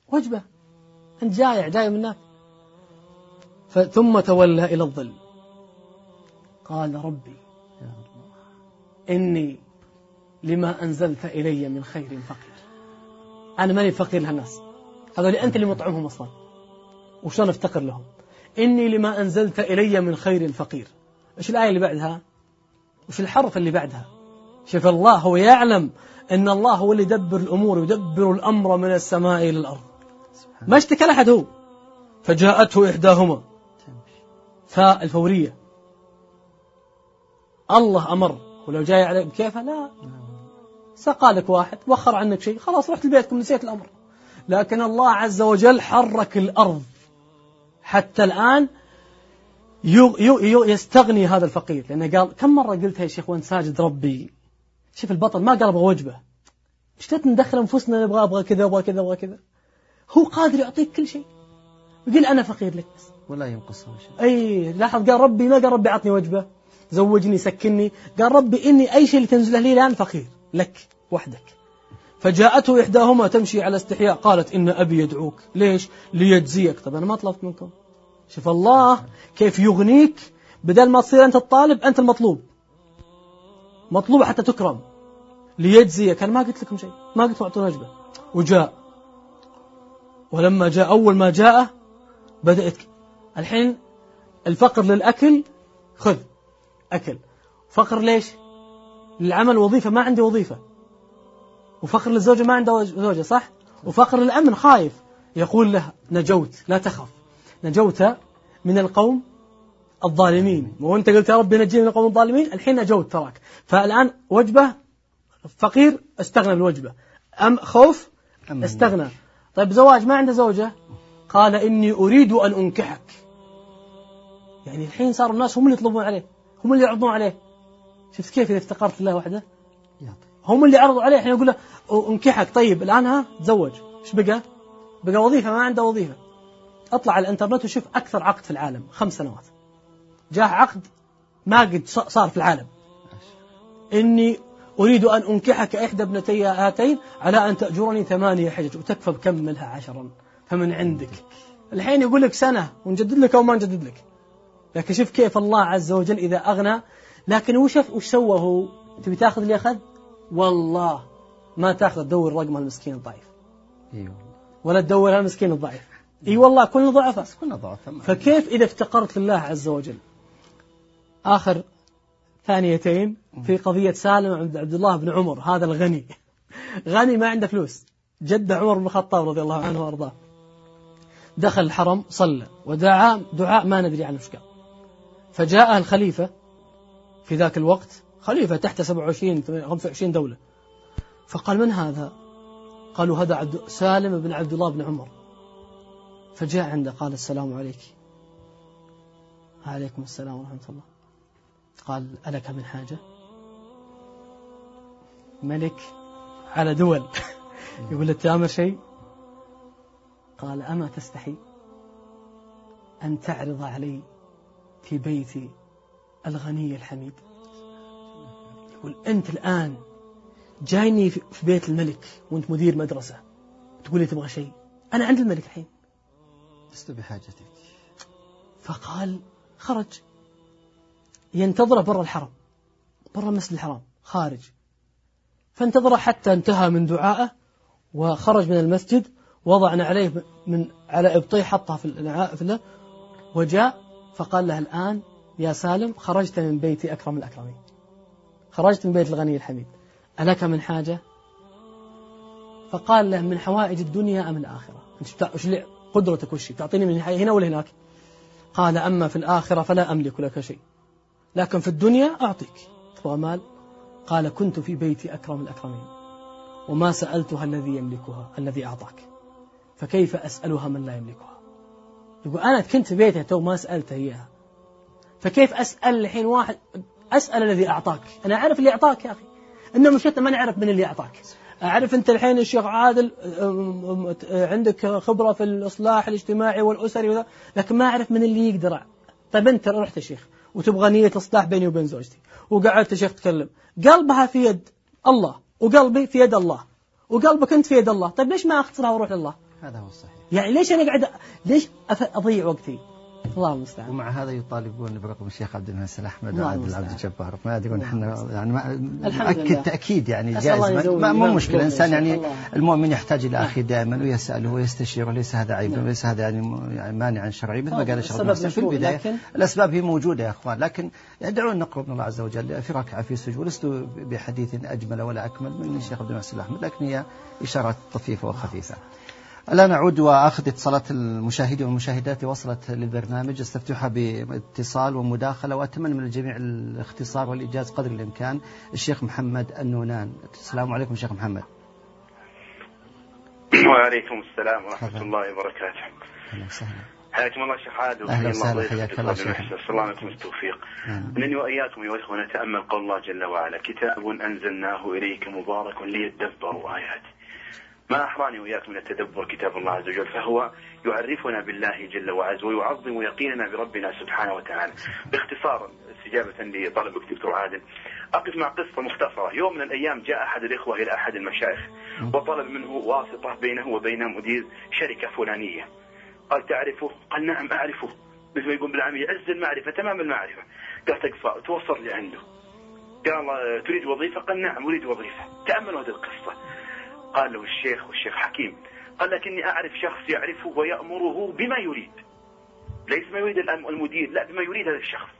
وجبة. أنت جايع جاي هناك. ثم تولى إلى الظل. قال ربي إني لما أنزلت إلي من خير فقير. أنا ماني فقير لهالناس. هذول أنت اللي مطعمهم أصلا. وشلون أفتقر لهم؟ إني لما أنزلت إلي من خير فقير. إيش الآية اللي بعدها؟ وش الحرف اللي بعدها؟ شوف الله هو يعلم أن الله هو اللي يدبر الأمور ويدبر الأمر من السماء إلى الأرض. ما اشتكى لأحد هو. فجاءته إحداهما. فالفورية. الله أمر. ولو جاي عليك بكيفه لا. سقى لك واحد وخر عنك شيء. خلاص رحت لبيتكم نسيت الأمر. لكن الله عز وجل حرك الأرض. حتى يو يستغني هذا الفقير. لأنه قال كم مرة قلتها يا شيخ وأنت ساجد ربي؟ شوف البطل ما قال أبغى وجبه. إيش ندخل أنفسنا نبغى أبغى كذا أبغى كذا أبغى كذا. هو قادر يعطيك كل شيء. يقول أنا فقير لك بس. ولا ينقصه شيء. أي لاحظ قال ربي ما قال ربي عطني وجبة. زوجني سكني قال ربي إني أي شيء اللي تنزله لي الآن فقير لك وحدك. فجاءته إحداهما تمشي على استحياء. قالت إن أبي يدعوك. ليش؟ ليجزيك. طب أنا ما طلبت منكم. شوف الله كيف يغنيك. بدل ما تصير أنت الطالب أنت المطلوب. مطلوبة حتى تكرم. ليجزيك أنا ما قلت لكم شيء. ما قلت أعطونا وجبة. وجاء. ولما جاء أول ما جاء بدأت. الحين الفقر للأكل خذ. أكل. فقر ليش؟ للعمل وظيفة. ما عندي وظيفة. وفقر للزوجة ما عنده زوجة صح؟ وفقر للأمن خايف. يقول له نجوت. لا تخف. نجوت من القوم الظالمين. وانت قلت يا رب نجيني من القوم الظالمين؟ الحين نجوت تراك. فالآن وجبة فقير استغنى بالوجبة أم خوف استغنى. طيب زواج ما عنده زوجة؟ قال إني أريد أن أنكحك. يعني الحين صار الناس هم اللي يطلبون عليه هم اللي يعرضون عليه. شفت كيف إذا افتقرت الله وحده؟ هم اللي عرضوا عليه. الحين يقول له أنكحك. طيب الآن ها تزوج. إيش بقى؟ بقى وظيفة ما عنده وظيفة. اطلع على الإنترنت وشوف أكثر عقد في العالم. خمس سنوات. جاه عقد ما قد صار في العالم. إني أريد أن أنكحك إحدى ابنتي هاتين على أن تأجرني ثمانية حجج وتكفى بكملها عشرا فمن عندك. الحين يقول لك سنة ونجدد لك أو ما نجدد لك. لكن شوف كيف الله عز وجل إذا أغنى. لكن وش وش سوى هو؟ تبي تأخذ اللي أخذ؟ والله ما تأخذ تدور رقم المسكين الضعيف. ولا تدور المسكين الضعيف. إي والله كلنا ضعفاء. كنا ضعفاء. فكيف إذا افتقرت لله عز وجل؟ آخر ثانيتين في قضية سالم عبد الله بن عمر هذا الغني. غني ما عنده فلوس. جد عمر بن الخطاب رضي الله عنه وأرضاه. دخل الحرم صلى. ودعا دعاء ما ندري عنه إيش قال. فجاء الخليفة في ذاك الوقت خليفة تحت 27 25 دولة. فقال من هذا؟ قالوا هذا عبد سالم بن عبد الله بن عمر. فجاء عنده قال السلام عليك. عليكم السلام ورحمة الله. قال ألك من حاجة؟ ملك على دول. يقول له تأمر شيء؟ قال أما تستحي أن تعرض علي في بيتي الغني الحميد. يقول أنت الآن جايني في في بيت الملك وأنت مدير مدرسة. تقول لي تبغى شيء. أنا عند الملك الحين. لست بحاجتك. فقال خرج. ينتظره برا الحرم برا المسجد الحرام خارج. فانتظره حتى انتهى من دعائه وخرج من المسجد وضعنا عليه من على إبطيه حطها في له وجاء فقال له الآن يا سالم خرجت من بيتي أكرم الأكرمين. خرجت من بيت الغني الحميد. ألك من حاجة؟ فقال له من حوائج الدنيا أم الآخرة؟ أنت وش قدرتك وش تعطيني من هنا ولا هناك؟ قال أما في الآخرة فلا أملك لك شيء. لكن في الدنيا أعطيك. تبغى مال قال كنت في بيتي أكرم الأكرمين وما سألتها الذي يملكها الذي أعطاك. فكيف أسألها من لا يملكها؟ يقول أنا كنت في بيتها تو ما سألته إياها فكيف أسأل الحين واحد؟ أسأل الذي أعطاك. أنا أعرف اللي أعطاك يا أخي. إنما مشكلتنا ما نعرف من اللي أعطاك. أعرف أنت الحين الشيخ عادل عندك خبرة في الإصلاح الاجتماعي والأسري وذا لكن ما أعرف من اللي يقدر. طيب أنت رحت يا شيخ. وتبغى نية إصلاح بيني وبين زوجتي. وقعدت يا شيخ تكلم. قلبها في يد الله. وقلبي في يد الله. وقلبك أنت في يد الله. طيب ليش ما أختصرها وأروح لله؟ هذا هو الصحيح. يعني ليش أنا قاعد ليش أضيع وقتي؟ الله المستعان. ومع هذا يطالبون برقم الشيخ عبد المحسن أحمد وعبد. العبد الجبار. ما أدري إحنا يعني. مؤكد تأكيد يعني جائز. ما مو مشكلة؟ الإنسان يعني. المؤمن يحتاج إلى اخيه دائما ويسأله ويستشيره وليس هذا عيبا نعم. وليس هذا يعني يعني مانعا شرعيا مثل ما قال الشيخ في البداية. لكن- الأسباب هي موجودة يا إخوان لكن دعونا نقرب من الله عز وجل. في ركعة في سجود. ولست بحديث أجمل ولا أكمل من الشيخ عبد المحسن احمد لكن هي إشارات طفيفة وخفيفة. الآن أعود وأخذ اتصالات المشاهدين والمشاهدات وصلت للبرنامج. استفتحها باتصال ومداخلة وأتمنى من الجميع الاختصار والإيجاز قدر الإمكان الشيخ محمد النونان. السلام عليكم شيخ محمد. وعليكم السلام ورحمة. الله وبركاته. أهلا وسهلا. حياكم الله شيخ عادل أهلا وسهلا، حياك الله شيخ. ويحسن الله لكم التوفيق. نعم. انني وإياكم ايها الاخوه نتأمل قول الله جل وعلا كتاب أنزلناه إليك مبارك ليدبروا آياته. ما احراني وإياكم من التدبر كتاب الله عز وجل فهو يعرفنا بالله جل وعز ويعظم يقيننا بربنا سبحانه وتعالى. باختصار استجابة لطلبك دكتور عادل أقف مع قصة مختصرة. يوم من الأيام جاء أحد الإخوة إلى أحد المشايخ وطلب منه واسطة بينه وبين مدير شركة فلانية. قال تعرفه؟ قال نعم أعرفه. مثل ما يقول بالعامية عز المعرفة تمام المعرفة. قال تكفى توصل لي عنده قال تريد وظيفة؟ قال نعم أريد وظيفة. تأملوا هذه القصة. قال له الشيخ والشيخ حكيم قال لكني أعرف شخص يعرفه ويأمره بما يريد. ليس ما يريد المدير لا بما يريد هذا الشخص.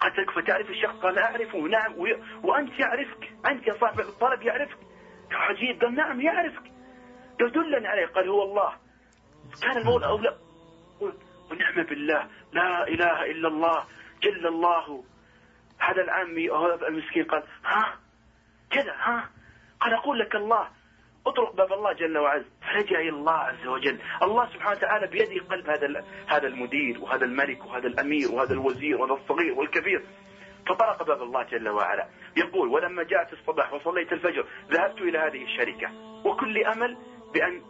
قال تكفى تعرف الشخص؟ قال أعرفه. نعم. وأنت يعرفك. أنت يا صاحب الطلب يعرفك. عجيب. قال نعم يعرفك. قال دلني عليه. قال هو الله. كان المولى أولى ونعم بالله. لا إله إلا الله. جل الله. هذا العامي أو هذا المسكين قال ها؟ كذا ها؟ قال أقول لك الله. اطرق باب الله جل وعز. فلجأ إلى الله عز وجل. الله سبحانه وتعالى بيده قلب هذا هذا المدير وهذا الملك وهذا الأمير وهذا الوزير وهذا الصغير والكبير. فطرق باب الله جل وعلا. يقول ولما جاءت الصباح وصليت الفجر ذهبت إلى هذه الشركة. وكل أمل بأن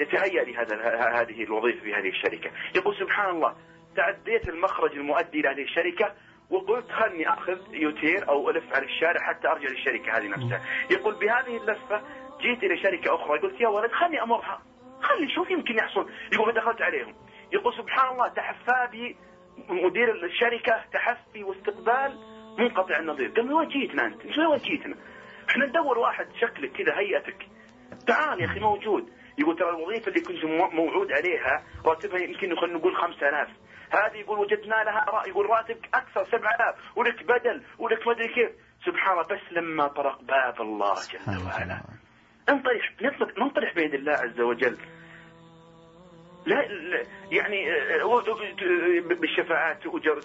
يتهيأ لي هذا ه- هذه الوظيفة في هذه الشركة. يقول سبحان الله تعديت المخرج المؤدي إلى هذه الشركة وقلت خلني أخذ يوتير أو ألف على الشارع حتى أرجع للشركة هذه نفسها. يقول بهذه اللفة جيت إلى شركة أخرى قلت يا ولد خلني أمرها. خلي نشوف يمكن يحصل. يقول فدخلت عليهم. يقول سبحان الله تحفى بي مدير الشركة تحفي واستقبال منقطع النظير. قال من وين جيتنا أنت؟ من وين جيتنا؟ إحنا ندور واحد شكلك كذا هيئتك. تعال يا أخي موجود. يقول ترى الوظيفة اللي كنت مو- موعود عليها راتبها يمكن خلينا نقول 5000 هذه يقول وجدنا لها را- يقول راتبك أكثر 7000 ولك بدل ولك ما أدري كيف. سبحان الله بس لما طرق باب الله جل وعلا. انطرح نطلق ننطرح بيد الله عز وجل. لا, لا يعني آه، بالشفاعات تؤجر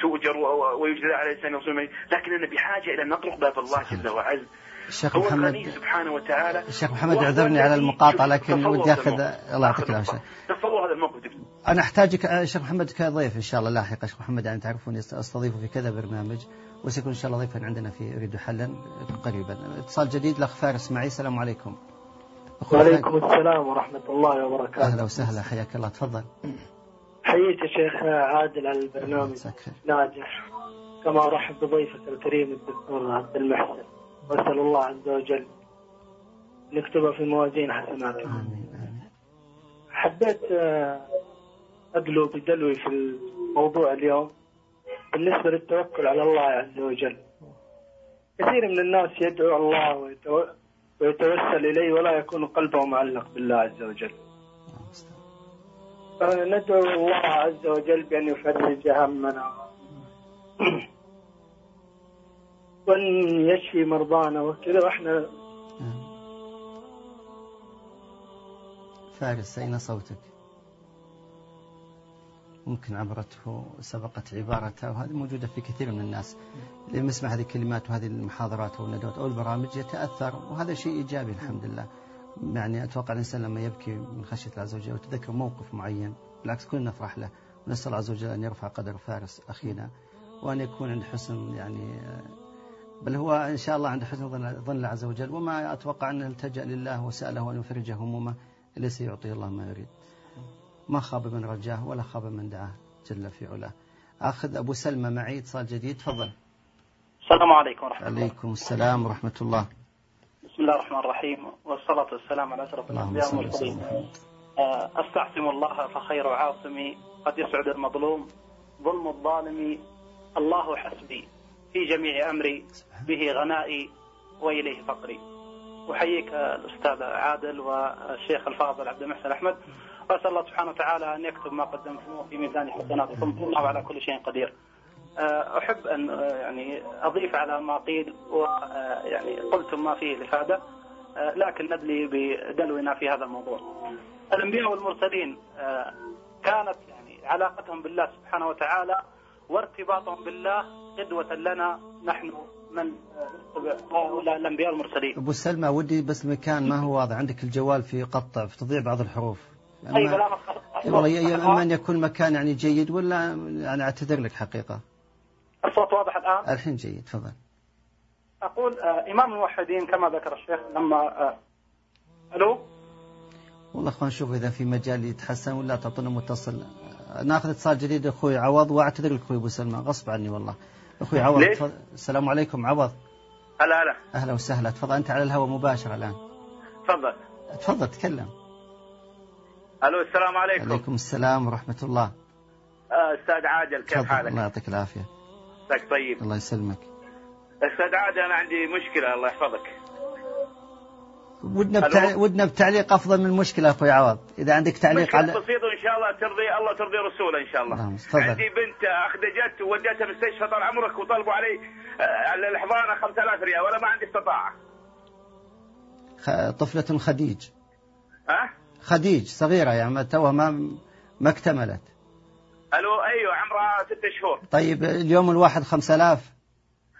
تؤجر ويجزى على لسان رسول لكننا بحاجة إلى أن نطرق باب الله جل وعز. الشيخ هو محمد سبحانه وتعالى. الشيخ محمد اعذرني على المقاطعة لكن ودي أخذ الله يعطيك العافية. تصور هذا الموقف. أنا أحتاجك شيخ محمد كضيف إن شاء الله لاحقا شيخ محمد يعني تعرفون أستضيفه في كذا برنامج وسيكون إن شاء الله ضيفا عندنا في أريد حلا قريبا. اتصال جديد الأخ فارس معي. السلام عليكم. وعليكم السلام ورحمة الله وبركاته. أهلا وسهلا. حياك الله. تفضل. حييك يا شيخ عادل على البرنامج. ناجح. كما أرحب بضيفك الكريم الدكتور عبد المحسن. وأسأل الله عز وجل أن يكتبها في موازين حسناته آمين آمين. حبيت آه، أدلو بدلوي في الموضوع اليوم بالنسبة للتوكل على الله عز وجل. كثير من الناس يدعو الله ويتو- ويتوسل إليه ولا يكون قلبه معلق بالله عز وجل. فندعو الله عز وجل بأن يفرج همنا. وأن يشفي مرضانا وكذا وإحنا فارس أين صوتك؟ ممكن عبرته سبقت عبارته وهذه موجودة في كثير من الناس. اللي يسمع هذه الكلمات وهذه المحاضرات أو الندوات أو البرامج يتأثر وهذا شيء إيجابي الحمد لله. يعني أتوقع الإنسان لما يبكي من خشية الله عز وجل وتذكر موقف معين بالعكس كلنا نفرح له. ونسأل الله عز وجل أن يرفع قدر فارس أخينا وأن يكون عند حسن يعني بل هو إن شاء الله عند حسن ظن الله عز وجل. وما أتوقع أنه التجأ لله وسأله أن يفرج همومه إلا سيعطيه الله ما يريد. ما خاب من رجاه ولا خاب من دعاه جل في علاه. أخذ أبو سلمى معي اتصال جديد تفضل. السلام عليكم ورحمة الله. عليكم السلام ورحمة الله. بسم الله الرحمن الرحيم والصلاة والسلام على أشرف الأنبياء والمرسلين. آه، أستعصم الله فخير عاصمي قد يسعد المظلوم. ظلم الظالم الله حسبي. في جميع أمري به غنائي وإليه فقري. أحييك الأستاذ عادل والشيخ الفاضل عبد المحسن أحمد. وأسأل الله سبحانه وتعالى أن يكتب ما قدمتموه في ميزان حسناتكم. الله على كل شيء قدير. آه، أحب أن آه، يعني أضيف على ما قيل ويعني قلتم ما فيه الإفادة آه، لكن ندلي بدلونا في هذا الموضوع. الأنبياء والمرسلين آه، كانت يعني علاقتهم بالله سبحانه وتعالى وارتباطهم بالله قدوة لنا نحن من آه، هؤلاء الأنبياء والمرسلين. أبو سلمى ودي بس مكان ما هو واضح عندك الجوال في قطع في تضيع بعض الحروف. والله ي- أما أن يكون مكان يعني جيد ولا يعني أعتذر لك حقيقة؟ الصوت واضح الآن؟ الحين جيد تفضل. أقول آه، إمام الموحدين كما ذكر الشيخ لما آه، ألو؟ والله أخوان شوف إذا في مجال يتحسن ولا تعطونا متصل. ناخذ اتصال جديد أخوي عوض وأعتذر لك أخوي أبو سلمى غصب عني والله. أخوي عوض؟ تفضل. السلام عليكم عوض. هلا هلا. أهلا وسهلا تفضل أنت على الهواء مباشره الآن. تفضل. تفضل تكلم. ألو السلام عليكم. عليكم السلام ورحمة الله. آه، أستاذ عادل كيف حالك؟ الله يعطيك العافية. مساك طيب. الله يسلمك. أستاذ عادل أنا عندي مشكلة الله يحفظك. ودنا ألو؟ بتع... ودنا بتعليق أفضل من المشكلة أخوي عوض. إذا عندك تعليق على بسيطة إن شاء الله ترضي الله ترضي رسوله إن شاء الله. تفضل. عندي بنت أخدجت ووديتها مستشفى طال عمرك وطلبوا علي آه، على الحضانة 5000 ريال وأنا ما عندي استطاعة. خ... طفلة خديج. ها؟ خديج صغيرة يعني ما توها ما ما اكتملت. ألو أيوه عمرها ست شهور. طيب اليوم الواحد خمسة آلاف؟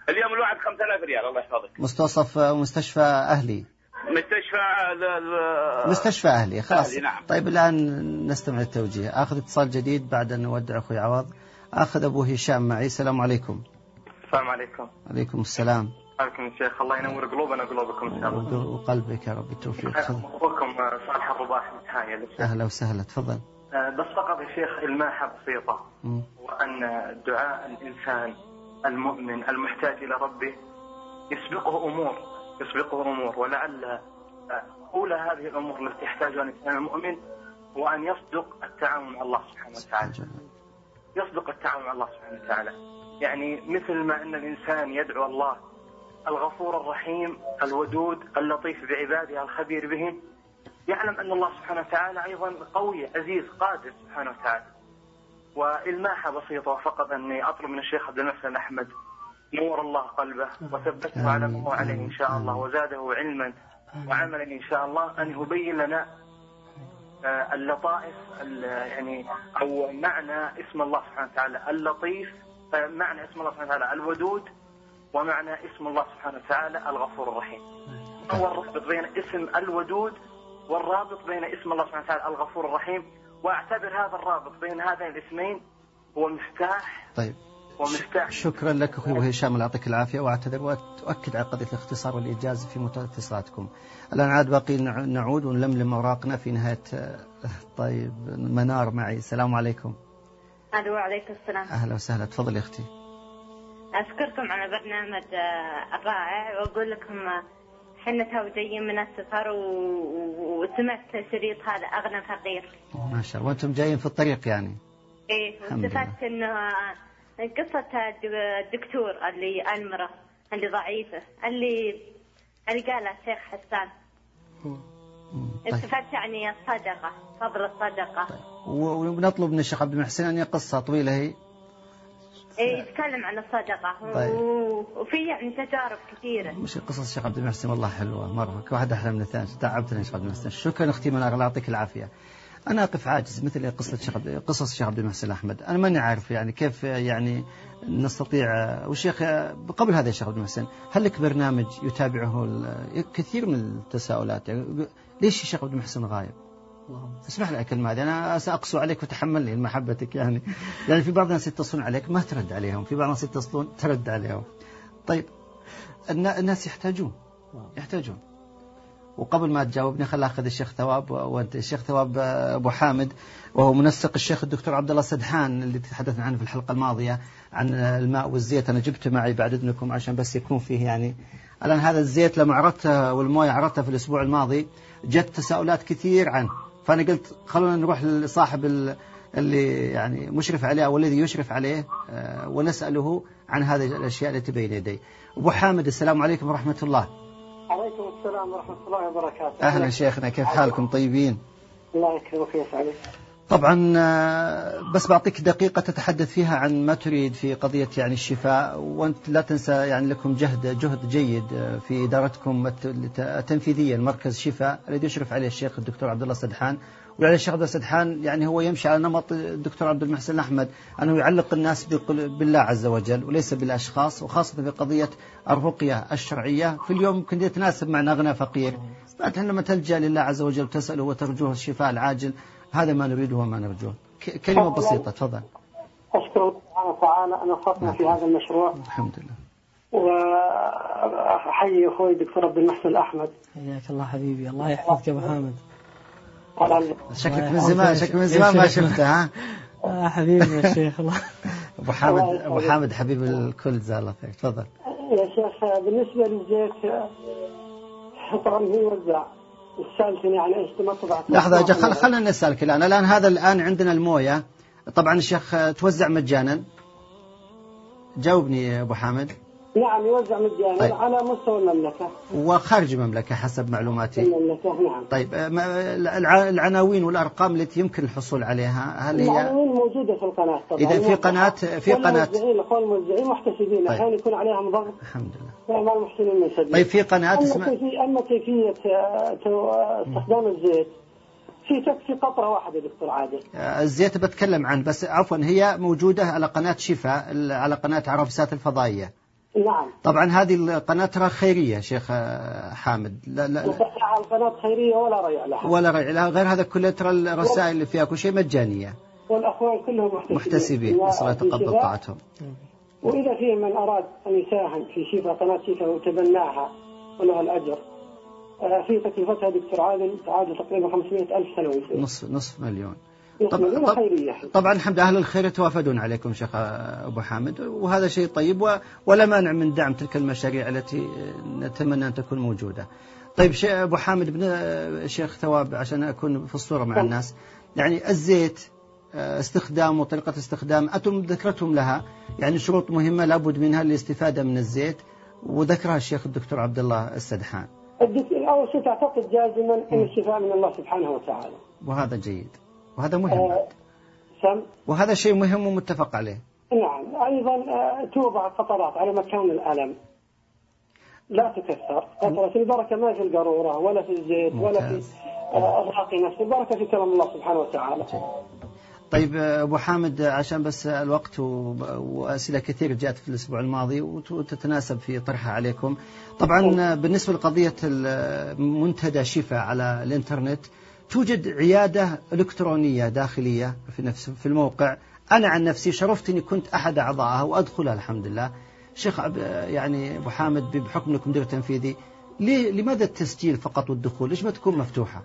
اليوم الواحد 5000 ريال الله يحفظك. مستوصف مستشفى أهلي. مستشفى ال- ال- مستشفى أهلي خلاص. أهلي، نعم. طيب الآن نستمع التوجيه آخذ اتصال جديد بعد أن نودع أخوي عوض. آخذ أبو هشام معي. السلام عليكم. السلام عليكم. عليكم السلام. عليكم الشيخ الله ينور قلوبنا وقلوبكم إن شاء الله. وقلبك يا رب. التوفيق أخوكم صالح الرباح من أهلا وسهلا. تفضل. آه، بس فقط يا شيخ الماحة بسيطة. وأن دعاء الإنسان المؤمن المحتاج إلى ربه يسبقه أمور يسبقه أمور. ولعل أولى هذه الأمور التي يحتاجها الإنسان المؤمن هو أن يصدق التعامل مع الله سبحانه وتعالى. يصدق التعامل مع الله سبحانه وتعالى. يعني مثل ما أن الإنسان يدعو الله الغفور الرحيم الودود اللطيف بعباده الخبير بهم يعلم أن الله سبحانه وتعالى أيضا قوي عزيز قادر سبحانه وتعالى. وإلماحة بسيطة فقط أني أطلب من الشيخ عبد المحسن أحمد نور الله قلبه وثبته على ما هو عليه إن شاء الله وزاده علما وعملا إن شاء الله أن يبين لنا آه، اللطائف ال- يعني أو معنى اسم الله سبحانه وتعالى. اللطيف آه، معنى اسم الله سبحانه وتعالى. الودود ومعنى اسم الله سبحانه وتعالى الغفور الرحيم. هو الرابط بين اسم الودود والرابط بين اسم الله سبحانه وتعالى الغفور الرحيم. واعتبر هذا الرابط بين هذين الاسمين هو مفتاح طيب. ومفتاح شكرا لك أخوي هشام الله يعطيك العافية. وأعتذر وأؤكد على قضية الاختصار والإيجاز في اتصالاتكم. الآن عاد باقي نع- نعود ونلملم أوراقنا في نهاية آه، طيب منار معي. السلام عليكم. ألو وعليكم السلام. أهلا وسهلا. تفضلي أختي. أشكركم على برنامج آه، الرائع وأقول لكم آه، حنا تو جايين من السفر و- وسمعت شريط هذا أغنى فقير ما شاء الله وأنتم جايين في الطريق يعني. لله. واستفدت إنه آه، قصة الدكتور اللي ألمرة اللي ضعيفة اللي اللي قالها الشيخ حسان طيب. استفدت يعني الصدقة فضل الصدقة و- ونطلب من الشيخ عبد المحسن أن هي قصه طويلة هي. إيه يتكلم عن الصدقة. طيب. وفي يعني تجارب كثيرة. مش قصص الشيخ عبد المحسن؟ والله حلوة مرة. كل واحد أحلى من الثاني. تعبتنا يا شيخ عبد المحسن. شكرا أختي منار الله يعطيك العافية. أنا أقف عاجز مثل عبد- قصص الشيخ عبد المحسن أحمد. أنا ماني عارف يعني كيف يعني نستطيع والشيخ قبل هذا يا شيخ عبد المحسن هل لك برنامج يتابعه كثير من التساؤلات؟ يعني ليش الشيخ عبد المحسن غايب؟ اسمح لي الكلمة هذه. أنا سأقسو عليك وتحملني محبتك يعني. يعني في بعض الناس يتصلون عليك ما ترد عليهم. في بعض الناس يتصلون ترد عليهم. طيب النا- الناس يحتاجون. يحتاجون. وقبل ما تجاوبني خل أخذ الشيخ ثواب وأنت الشيخ ثواب أبو حامد وهو منسق الشيخ الدكتور عبد الله سدحان اللي تحدثنا عنه في الحلقة الماضية عن الماء والزيت. أنا جبته معي بعد إذنكم عشان بس يكون فيه يعني. الآن هذا الزيت لما عرضته والموية عرضتها في الأسبوع الماضي جت تساؤلات كثير عنه. فأنا قلت خلونا نروح لصاحب ال- اللي يعني مشرف عليه أو الذي يشرف عليه آه، ونسأله عن هذه الأشياء التي بين يدي. أبو حامد السلام عليكم ورحمة الله. عليكم السلام ورحمة الله وبركاته أهلا شيخنا كيف حالكم طيبين؟ الله يكرمك ويسعدك طبعا آه، بس بعطيك دقيقة تتحدث فيها عن ما تريد في قضية يعني الشفاء. وأنت لا تنسى يعني لكم جهد جهد جيد آه، في إدارتكم الت- الت- التنفيذية المركز شفاء. الذي يشرف عليه الشيخ الدكتور عبد الله سدحان. ولعل الشيخ عبد الله سدحان يعني هو يمشي على نمط الدكتور عبد المحسن الأحمد أنه يعلق الناس بالله عز وجل وليس بالأشخاص وخاصة في قضية الرقية الشرعية. في اليوم يمكن يتناسب مع أغنى فقير. بعد لما تلجأ لله عز وجل وتسأله وترجوه الشفاء العاجل هذا ما نريده وما نرجوه كلمة بسيطة تفضل. أشكر الله سبحانه وتعالى. أن وفقنا في هذا المشروع. الحمد لله. وأحيي أخوي الدكتور عبد المحسن الأحمد. حياك الله حبيبي. الله يحفظك يا أبو حامد. شكلك من زمان شكلك من زمان ما شفته ها؟ آه حبيبي يا شيخ الله. أبو حامد أبو حامد حبيب الكل جزاه الله خير. تفضل. يا شيخ بالنسبة للزيت طبعا هو يوزع سألتني عن إيش أجل خل خلنا نسألك الآن. الآن هذا الآن عندنا الموية. طبعا الشيخ توزع مجانا. جاوبني يا أبو حامد. نعم يوزع مجانا طيب. على مستوى المملكة. وخارج المملكة حسب معلوماتي. المملكة نعم. طيب الع- العناوين والأرقام التي يمكن الحصول عليها هل هي العناوين موجودة في القناة طبعا. إذا في قناة في قناة والموزعين الأخوان الموزعين محتسبين. طيب. أحيانا يكون عليهم ضغط. الحمد لله. فما المحسنين من سبيل طيب في قناة أما اسمها أما كيفية آه، استخدام الزيت في تكفي قطرة واحدة دكتور عادل. آه، الزيت بتكلم عنه بس عفوا هي موجودة على قناة شفاء على قناة عربسات الفضائية. نعم. طبعا هذه القناة ترى خيرية شيخ آه، حامد. لا لا. وتقع القناة خيرية ولا ريع لها. ولا رجع لها. غير هذا كله ترى الرسائل اللي فيها كل شيء مجانية. والأخوان كلهم محتسبين. محتسبين. الله يتقبل. طاعتهم. وإذا في من أراد أن يساهم في شفاء قناة شفاء وتبناها وله الأجر. آه، في تكلفتها دكتور عادل تعادل تقريبا 500 ألف سنوي نصف نصف مليون. طب- خيرية طبعا الحمد أهل الخير يتوافدون عليكم شيخ أبو حامد وهذا شيء طيب ولا مانع من دعم تلك المشاريع التي نتمنى أن تكون موجودة. طيب شيخ أبو حامد بن شيخ ثواب عشان أكون في الصورة مع نعم. الناس يعني الزيت آه، استخدامه وطريقة استخدام أنتم ذكرتم لها يعني شروط مهمة لابد منها للاستفاده من الزيت وذكرها الشيخ الدكتور عبد الله السدحان. الدك- أول شيء تعتقد جازما أن الشفاء من الله سبحانه وتعالى. وهذا جيد. وهذا مهم. آه، سم. وهذا شيء مهم ومتفق عليه. نعم. أيضا آه، توضع قطرات على مكان الألم. لا تكثر قطرة البركة ما في القارورة ولا في الزيت ولا في ممتاز. آه، الراقي نفسه البركة في كلام الله سبحانه وتعالى. طيب أبو حامد عشان بس الوقت و- وأسئلة كثير جاءت في الأسبوع الماضي وت- وتتناسب في طرحها عليكم. طبعا بالنسبة لقضية ال- منتدى شفاء على الإنترنت توجد عيادة إلكترونية داخلية في نفس في الموقع أنا عن نفسي شرفت اني كنت أحد أعضائها وأدخلها الحمد لله. شيخ يعني أبو حامد بحكم أنكم مدير تنفيذي لماذا التسجيل فقط والدخول؟ ليش ما تكون مفتوحة؟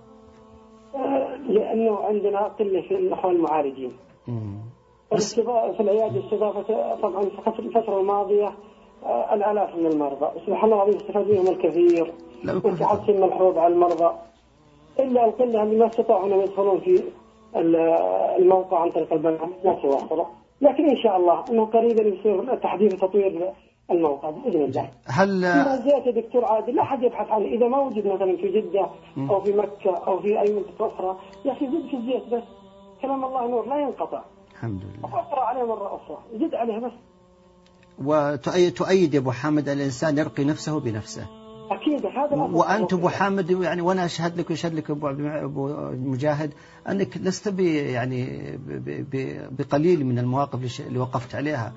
لأنه عندنا قلة في الأخوان المعالجين الاستضافة في العيادة استضافة طبعا في الفترة- الماضية آه، الآلاف من المرضى. سبحان الله العظيم استفاد منهم الكثير. وتحسن ملحوظ على المرضى. إلا القلة اللي ما استطاعوا أنهم يدخلون في ال- الموقع عن طريق البرنامج ما تواصلوا لكن إن شاء الله أنه قريبا يصير تحديث وتطوير الموقع بإذن الله هل يا دكتور عادل لا أحد يبحث عنه. إذا ما وجد مثلا في مم. أو في مكة أو في أي منطقة أخرى يا أخي زد في الزيت بس. كلام الله نور لا ينقطع. الحمد لله. أقرأ عليه مرة أخرى. زد عليه بس. وتؤيد تؤيد يا أبو حامد الإنسان يرقي نفسه بنفسه. أكيد هذا. وأنت أبو حامد يعني وأنا أشهد لك ويشهد لك أبو مجاهد أنك لست ب يعني بقليل من المواقف اللي وقفت عليها.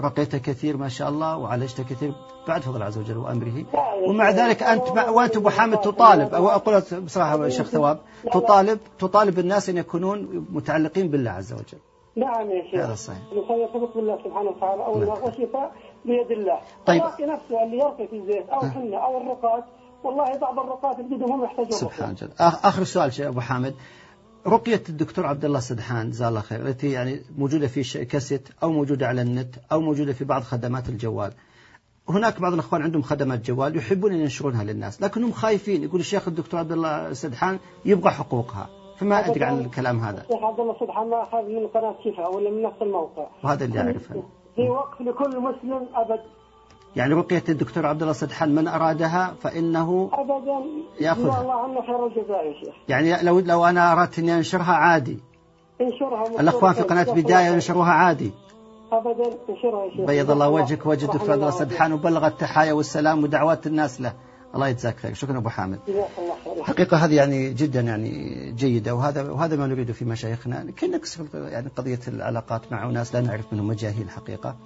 رقيت كثير ما شاء الله وعالجت كثير. بعد فضل عز وجل وأمره. ومع ذلك أنت وأنت أبو حامد تطالب. أو أقول بصراحة شيخ ثواب تطالب تطالب الناس أن يكونون متعلقين بالله عز وجل. نعم يا شيخ. هذا صحيح. الإنسان يرتبط بالله سبحانه وتعالى. أو نعم. والشفاء بيد الله. طيب. نفسه اللي يرقي في الزيت أو حنة أو الرقاة والله بعض الرقاة تجدهم هم يحتاجون سبحان الله. آخ- آخر سؤال شيخ أبو حامد. رقية الدكتور عبد الله سدحان جزاه الله خير التي يعني موجودة في كاسيت أو موجودة على النت أو موجودة في بعض خدمات الجوال. هناك بعض الأخوان عندهم خدمات جوال يحبون أن ينشرونها للناس لكنهم خايفين. يقول الشيخ الدكتور عبد الله سدحان يبغى حقوقها. فما أدري عن الكلام هذا. الشيخ عبد الله سبحان ما أخذ من قناة شفاء ولا من نفس الموقع. وهذا اللي أعرفه. في وقف لكل مسلم أبد. يعني رقية الدكتور عبد الله سدحان من أرادها فإنه أبدا. يأخذها. الله عنه خير الجزاء يا شيخ. يعني لو لو أنا أردت أني أنشرها عادي. انشرها الأخوان في قناة بداية ينشروها عادي. أبدا انشرها يا شيخ. بيض الله وجهك وجه الدكتور عبد الله سدحان وبلغ التحايا والسلام ودعوات الناس له. الله يجزاك خير. شكرا أبو حامد. حقيقة هذه يعني جدا يعني جيدة وهذا وهذا ما نريده في مشايخنا. كي نكسر يعني قضية العلاقات مع أناس لا نعرف منهم مجاهيل حقيقة.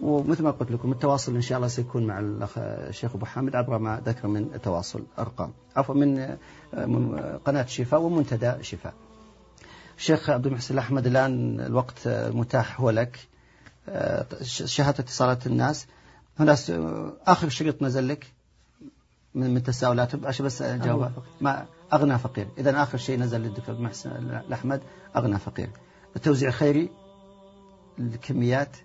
ومثل ما قلت لكم التواصل إن شاء الله سيكون مع الأخ الشيخ أبو حامد. عبر ما ذكر من التواصل أرقام. عفوا من آه، من قناة شفاء ومنتدى شفاء. الشيخ عبد المحسن الأحمد الآن الوقت آه، متاح هو لك. آه، شهادة اتصالات الناس. هنا آخر شريط نزل لك من من تساؤلات عشان بس أجاوب. ما أغنى فقير. اذا آخر شيء نزل للدكتور محسن الأحمد أغنى فقير. التوزيع خيري. الكميات.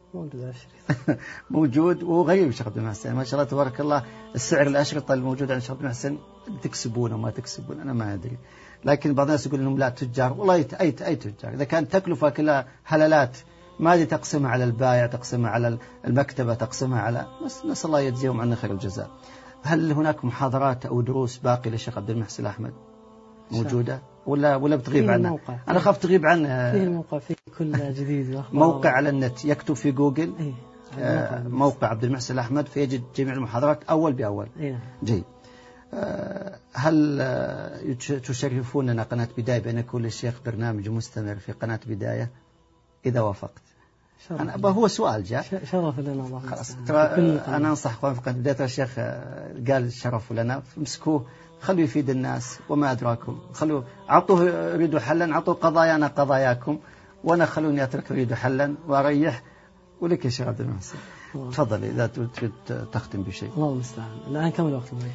موجود وغير شيخ عبد المحسن. ما شاء الله تبارك الله السعر الأشرطة الموجوده عند شيخ عبد المحسن تكسبون وما تكسبون أنا ما أدري. لكن بعض الناس يقول إنهم لا تجار. والله اي أي تجار. إذا كانت تكلفة كلها هلالات ما أدري تقسمها على البائع تقسمها على المكتبة تقسمها على بس نسأل الله يجزيهم عنا خير الجزاء. هل هناك محاضرات أو دروس باقي للشيخ عبد المحسن أحمد؟ موجودة؟ ولا ولا بتغيب فيه عنها موقع. أنا خاف تغيب عنها فيه الموقع فيه كل جديد. موقع على النت يكتب في جوجل إيه. آه، موقع عبد المحسن الأحمد فيجد جميع المحاضرات أول بأول إيه. جيد آه، هل آه، تشرفوننا قناة بداية بأن يكون للشيخ برنامج مستمر في قناة بداية إذا وافقت شرف. أنا هو سؤال جاء شرف لنا الله خلاص. ترى آه، أنا أنصح في قناة بداية الشيخ آه، قال الشرف لنا امسكوه خلوا يفيد الناس وما أدراكم. خلوا أعطوه يريدوا حلا أعطوا قضايانا قضاياكم. وأنا خلوني أترك يريدوا حلا وأريح. ولك يا شيخ عبد المحسن. تفضل إذا تريد تختم بشيء. الله المستعان. الآن كم الوقت المهم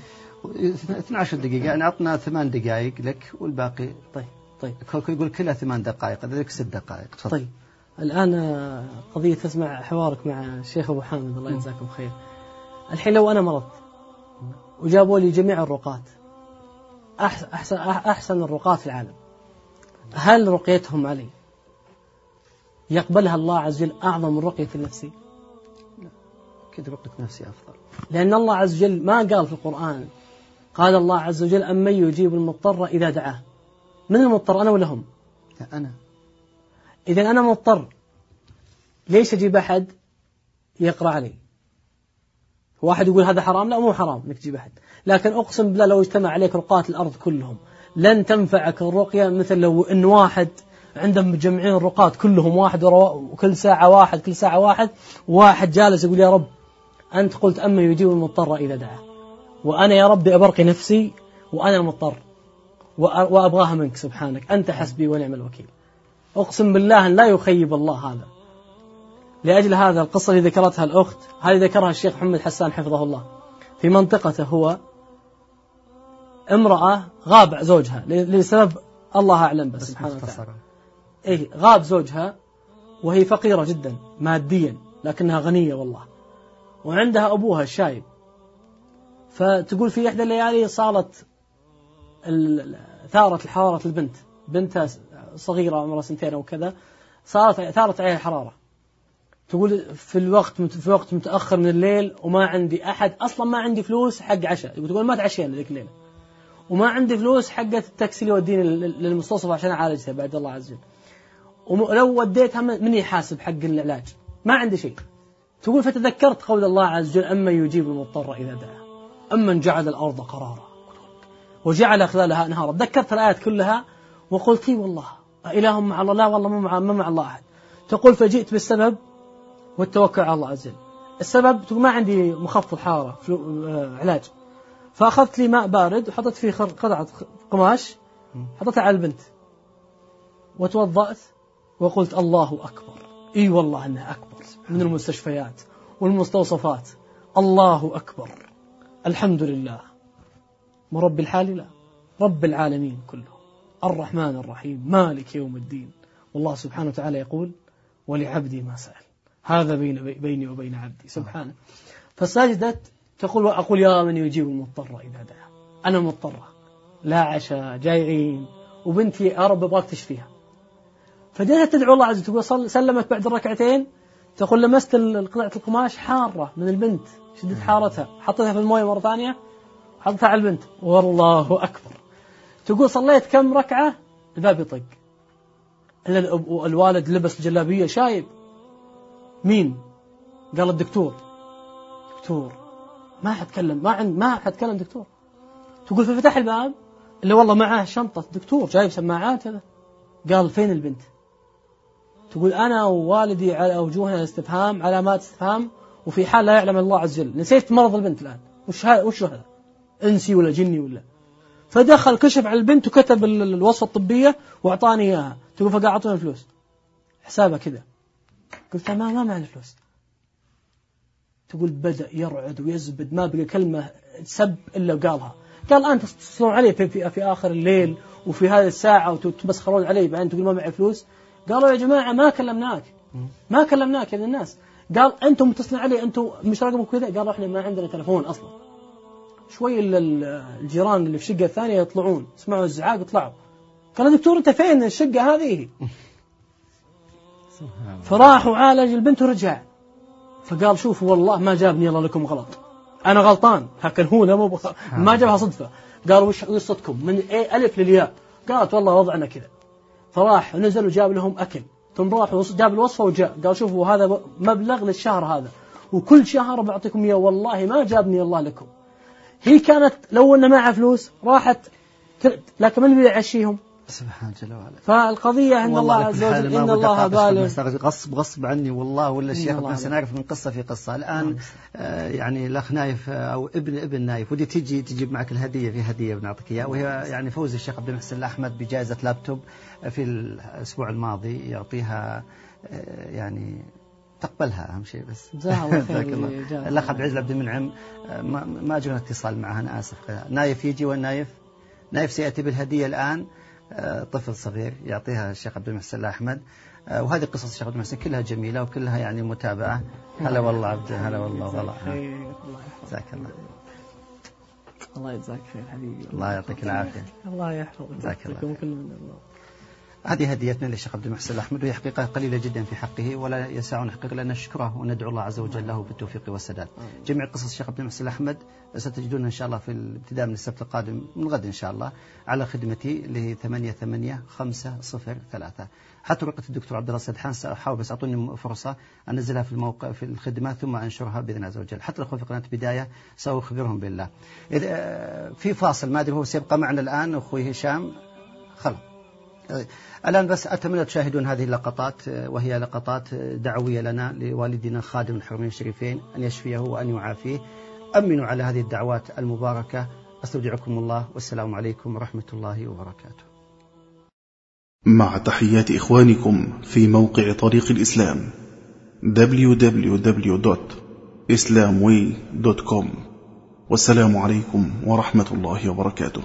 12 دقيقة. يعني عطنا ثمان دقائق لك والباقي طيب طيب. يقول كلها ثمان دقائق هذا لك ست دقائق. تفضل. طيب. الآن آه، قضية تسمع حوارك مع الشيخ أبو حامد. الله يجزاكم خير. الحين لو أنا مرضت وجابوا لي جميع الرقاة أحسن, أحسن, الرقاة في العالم. هل رقيتهم علي؟ يقبلها الله عز وجل أعظم من رقية النفسي أكيد رقية نفسي أفضل؟ لأن الله عز وجل ما قال في القرآن قال الله عز وجل أمن يجيب المضطر إذا دعاه. من المضطر أنا ولا هم؟ لا أنا. إذا أنا مضطر. ليش أجيب أحد يقرأ علي. واحد يقول هذا حرام؟ لا مو حرام إنك تجيب أحد. لكن أقسم بالله لو اجتمع عليك رقاة الأرض كلهم لن تنفعك الرقية مثل لو إن واحد عندهم مجمعين الرقاة كلهم واحد وكل ساعة واحد كل ساعة واحد واحد جالس يقول يا رب أنت قلت أما يجيب المضطر إذا دعا. وأنا يا ربي أبرقي نفسي وأنا المضطر وأبغاها منك سبحانك. أنت حسبي ونعم الوكيل. أقسم بالله أن لا يخيب الله هذا. لأجل هذا القصة اللي ذكرتها الأخت هذه ذكرها الشيخ محمد حسان حفظه الله. في منطقته هو امرأة غاب زوجها لسبب الله أعلم بس سبحانه وتعالى. إيه غاب زوجها وهي فقيرة جدا ماديا لكنها غنية والله. وعندها أبوها الشايب. فتقول في إحدى الليالي صارت ثارت حرارة البنت بنتها صغيرة عمرها سنتين أو كذا صارت ثارت عليها حرارة. تقول في الوقت في وقت متأخر من الليل وما عندي أحد أصلا ما عندي فلوس حق عشاء. تقول ما تعشينا ذيك الليلة. وما عندي فلوس حقت التاكسي اللي يوديني للمستوصف عشان اعالجها بعد الله عز وجل. ولو وديتها من يحاسب حق العلاج. ما عندي شيء. تقول فتذكرت قول الله عز وجل أما يجيب المضطر إذا دعا. أمن جعل الأرض قرارا. وجعل خلالها أنهارا. تذكرت الآيات كلها وقلت والله إله مع الله؟ لا والله مع, ما مع الله أحد. تقول فجئت بالسبب والتوكل على الله عز وجل. السبب تقول ما عندي مخفض حرارة آه، علاج. فأخذت لي ماء بارد وحطيت فيه قطعة قماش حطيتها على البنت. وتوضأت وقلت الله أكبر. إي والله أنها أكبر. من المستشفيات والمستوصفات. الله أكبر. الحمد لله. مرب الحال لا. رب العالمين كله الرحمن الرحيم. مالك يوم الدين. والله سبحانه وتعالى يقول ولعبدي ما سأل هذا بين بيني وبين عبدي. سبحانه فسجدت تقول أقول يا من يجيب المضطر إذا دعا. أنا مضطرة لا عشاء جايعين وبنتي يا رب أبغاك تشفيها فجلست تدعو الله عز وجل سلمت بعد الركعتين. تقول لمست قطعة القماش حارة من البنت. شدت حارتها. حطيتها في الموية مرة ثانية. حطيتها على البنت. والله أكبر. تقول صليت كم ركعة؟ الباب يطق. إلا الوالد لبس الجلابية شايب. مين؟ قال الدكتور. دكتور. ما حتكلم ما عند ما حتكلم دكتور. تقول ففتح الباب؟ اللي والله معاه شنطة دكتور جايب سماعات هذا. قال فين البنت؟ تقول أنا ووالدي على وجوهنا الاستفهام علامات استفهام وفي حال لا يعلم الله عز وجل. نسيت مرض البنت الآن. وش هذا وش هذا؟ إنسي ولا جني ولا؟ فدخل كشف على البنت وكتب الوصفة الطبية وأعطاني إياها. تقول فقال أعطوني فلوس حسابها كذا. قلت ما ما معنا فلوس. تقول بدأ يرعد ويزبد ما بقى كلمة سب إلا وقالها. قال أنت تتصلون علي في, في, في آخر الليل وفي هذه الساعة وتمسخرون علي بعدين تقول ما معي فلوس. قالوا يا جماعة ما كلمناك. ما كلمناك يا الناس قال أنتم متصلين علي أنتم مش رقمكم كذا؟ قالوا إحنا ما عندنا تلفون أصلا. شوي الجيران اللي في الشقة الثانية يطلعون. سمعوا الزعاق يطلعوا قال دكتور أنت فين الشقة هذه؟ فراح وعالج البنت ورجع. فقال شوفوا والله ما جابني الله لكم غلط. أنا غلطان. لكن هو مو ما جابها صدفة. قال وش قصتكم من إيه؟ ألف للياء. قالت والله وضعنا كذا. فراح ونزل وجاب لهم أكل. ثم راح جاب الوصفة وجاء. قال شوفوا هذا مبلغ للشهر هذا. وكل شهر بعطيكم إياه. والله ما جابني الله لكم. هي كانت لو أن معها فلوس راحت لكن من اللي يعشيهم سبحان جل وعلا. فالقضية أن الله عز وجل إن الله بالغ. غصب غصب عني والله ولا الشيخ بس نعرف من قصة في قصة. الآن آه يعني الأخ نايف أو ابن ابن نايف ودي تجي تجيب معك الهدية في هدية بنعطيك إياها وهي يعني فوز الشيخ عبد المحسن الأحمد بجائزة لابتوب في الأسبوع الماضي يعطيها آه يعني تقبلها أهم شيء بس. جزاه الله خير الأخ عبد العزيز عبد المنعم آه، ما, ما جونا اتصال معه أنا آسف. نايف يجي وين نايف؟ بالهدية الآن. آه، طفل صغير يعطيها الشيخ عبد المحسن الأحمد آه، وهذه قصص الشيخ عبد المحسن كلها جميلة وكلها يعني متابعة. هلا والله عبد هلا والله والله. جزاك الله. الله يجزاك خير حبيبي. الله يعطيك العافية. الله يحفظك. جزاك الله. هذه هديتنا للشيخ عبد المحسن الأحمد وهي حقيقة قليلة جدا في حقه ولا يسعنا حقيقة لأن نشكره وندعو الله عز وجل له بالتوفيق والسداد. جميع قصص الشيخ عبد المحسن الأحمد ستجدونها إن شاء الله في الابتداء من السبت القادم من غد إن شاء الله على خدمتي هي ثمانية ثمانية خمسة صفر ثلاثة. حتى ورقة الدكتور عبد الله سدحان سأحاول بس أعطوني فرصة أنزلها في الموقع في الخدمة ثم أنشرها بإذن الله عز وجل. حتى الأخوة في قناة بداية سأخبرهم بالله. إذا آه، في فاصل ما أدري هو سيبقى معنا الآن أخوي هشام. خلاص. الآن بس أتمنى تشاهدون هذه اللقطات وهي لقطات دعوية لنا لوالدنا خادم الحرمين الشريفين أن يشفيه وأن يعافيه. أمنوا على هذه الدعوات المباركة. أستودعكم الله والسلام عليكم ورحمة الله وبركاته. مع تحيات إخوانكم في موقع طريق الإسلام www.islamway.com والسلام عليكم ورحمة الله وبركاته.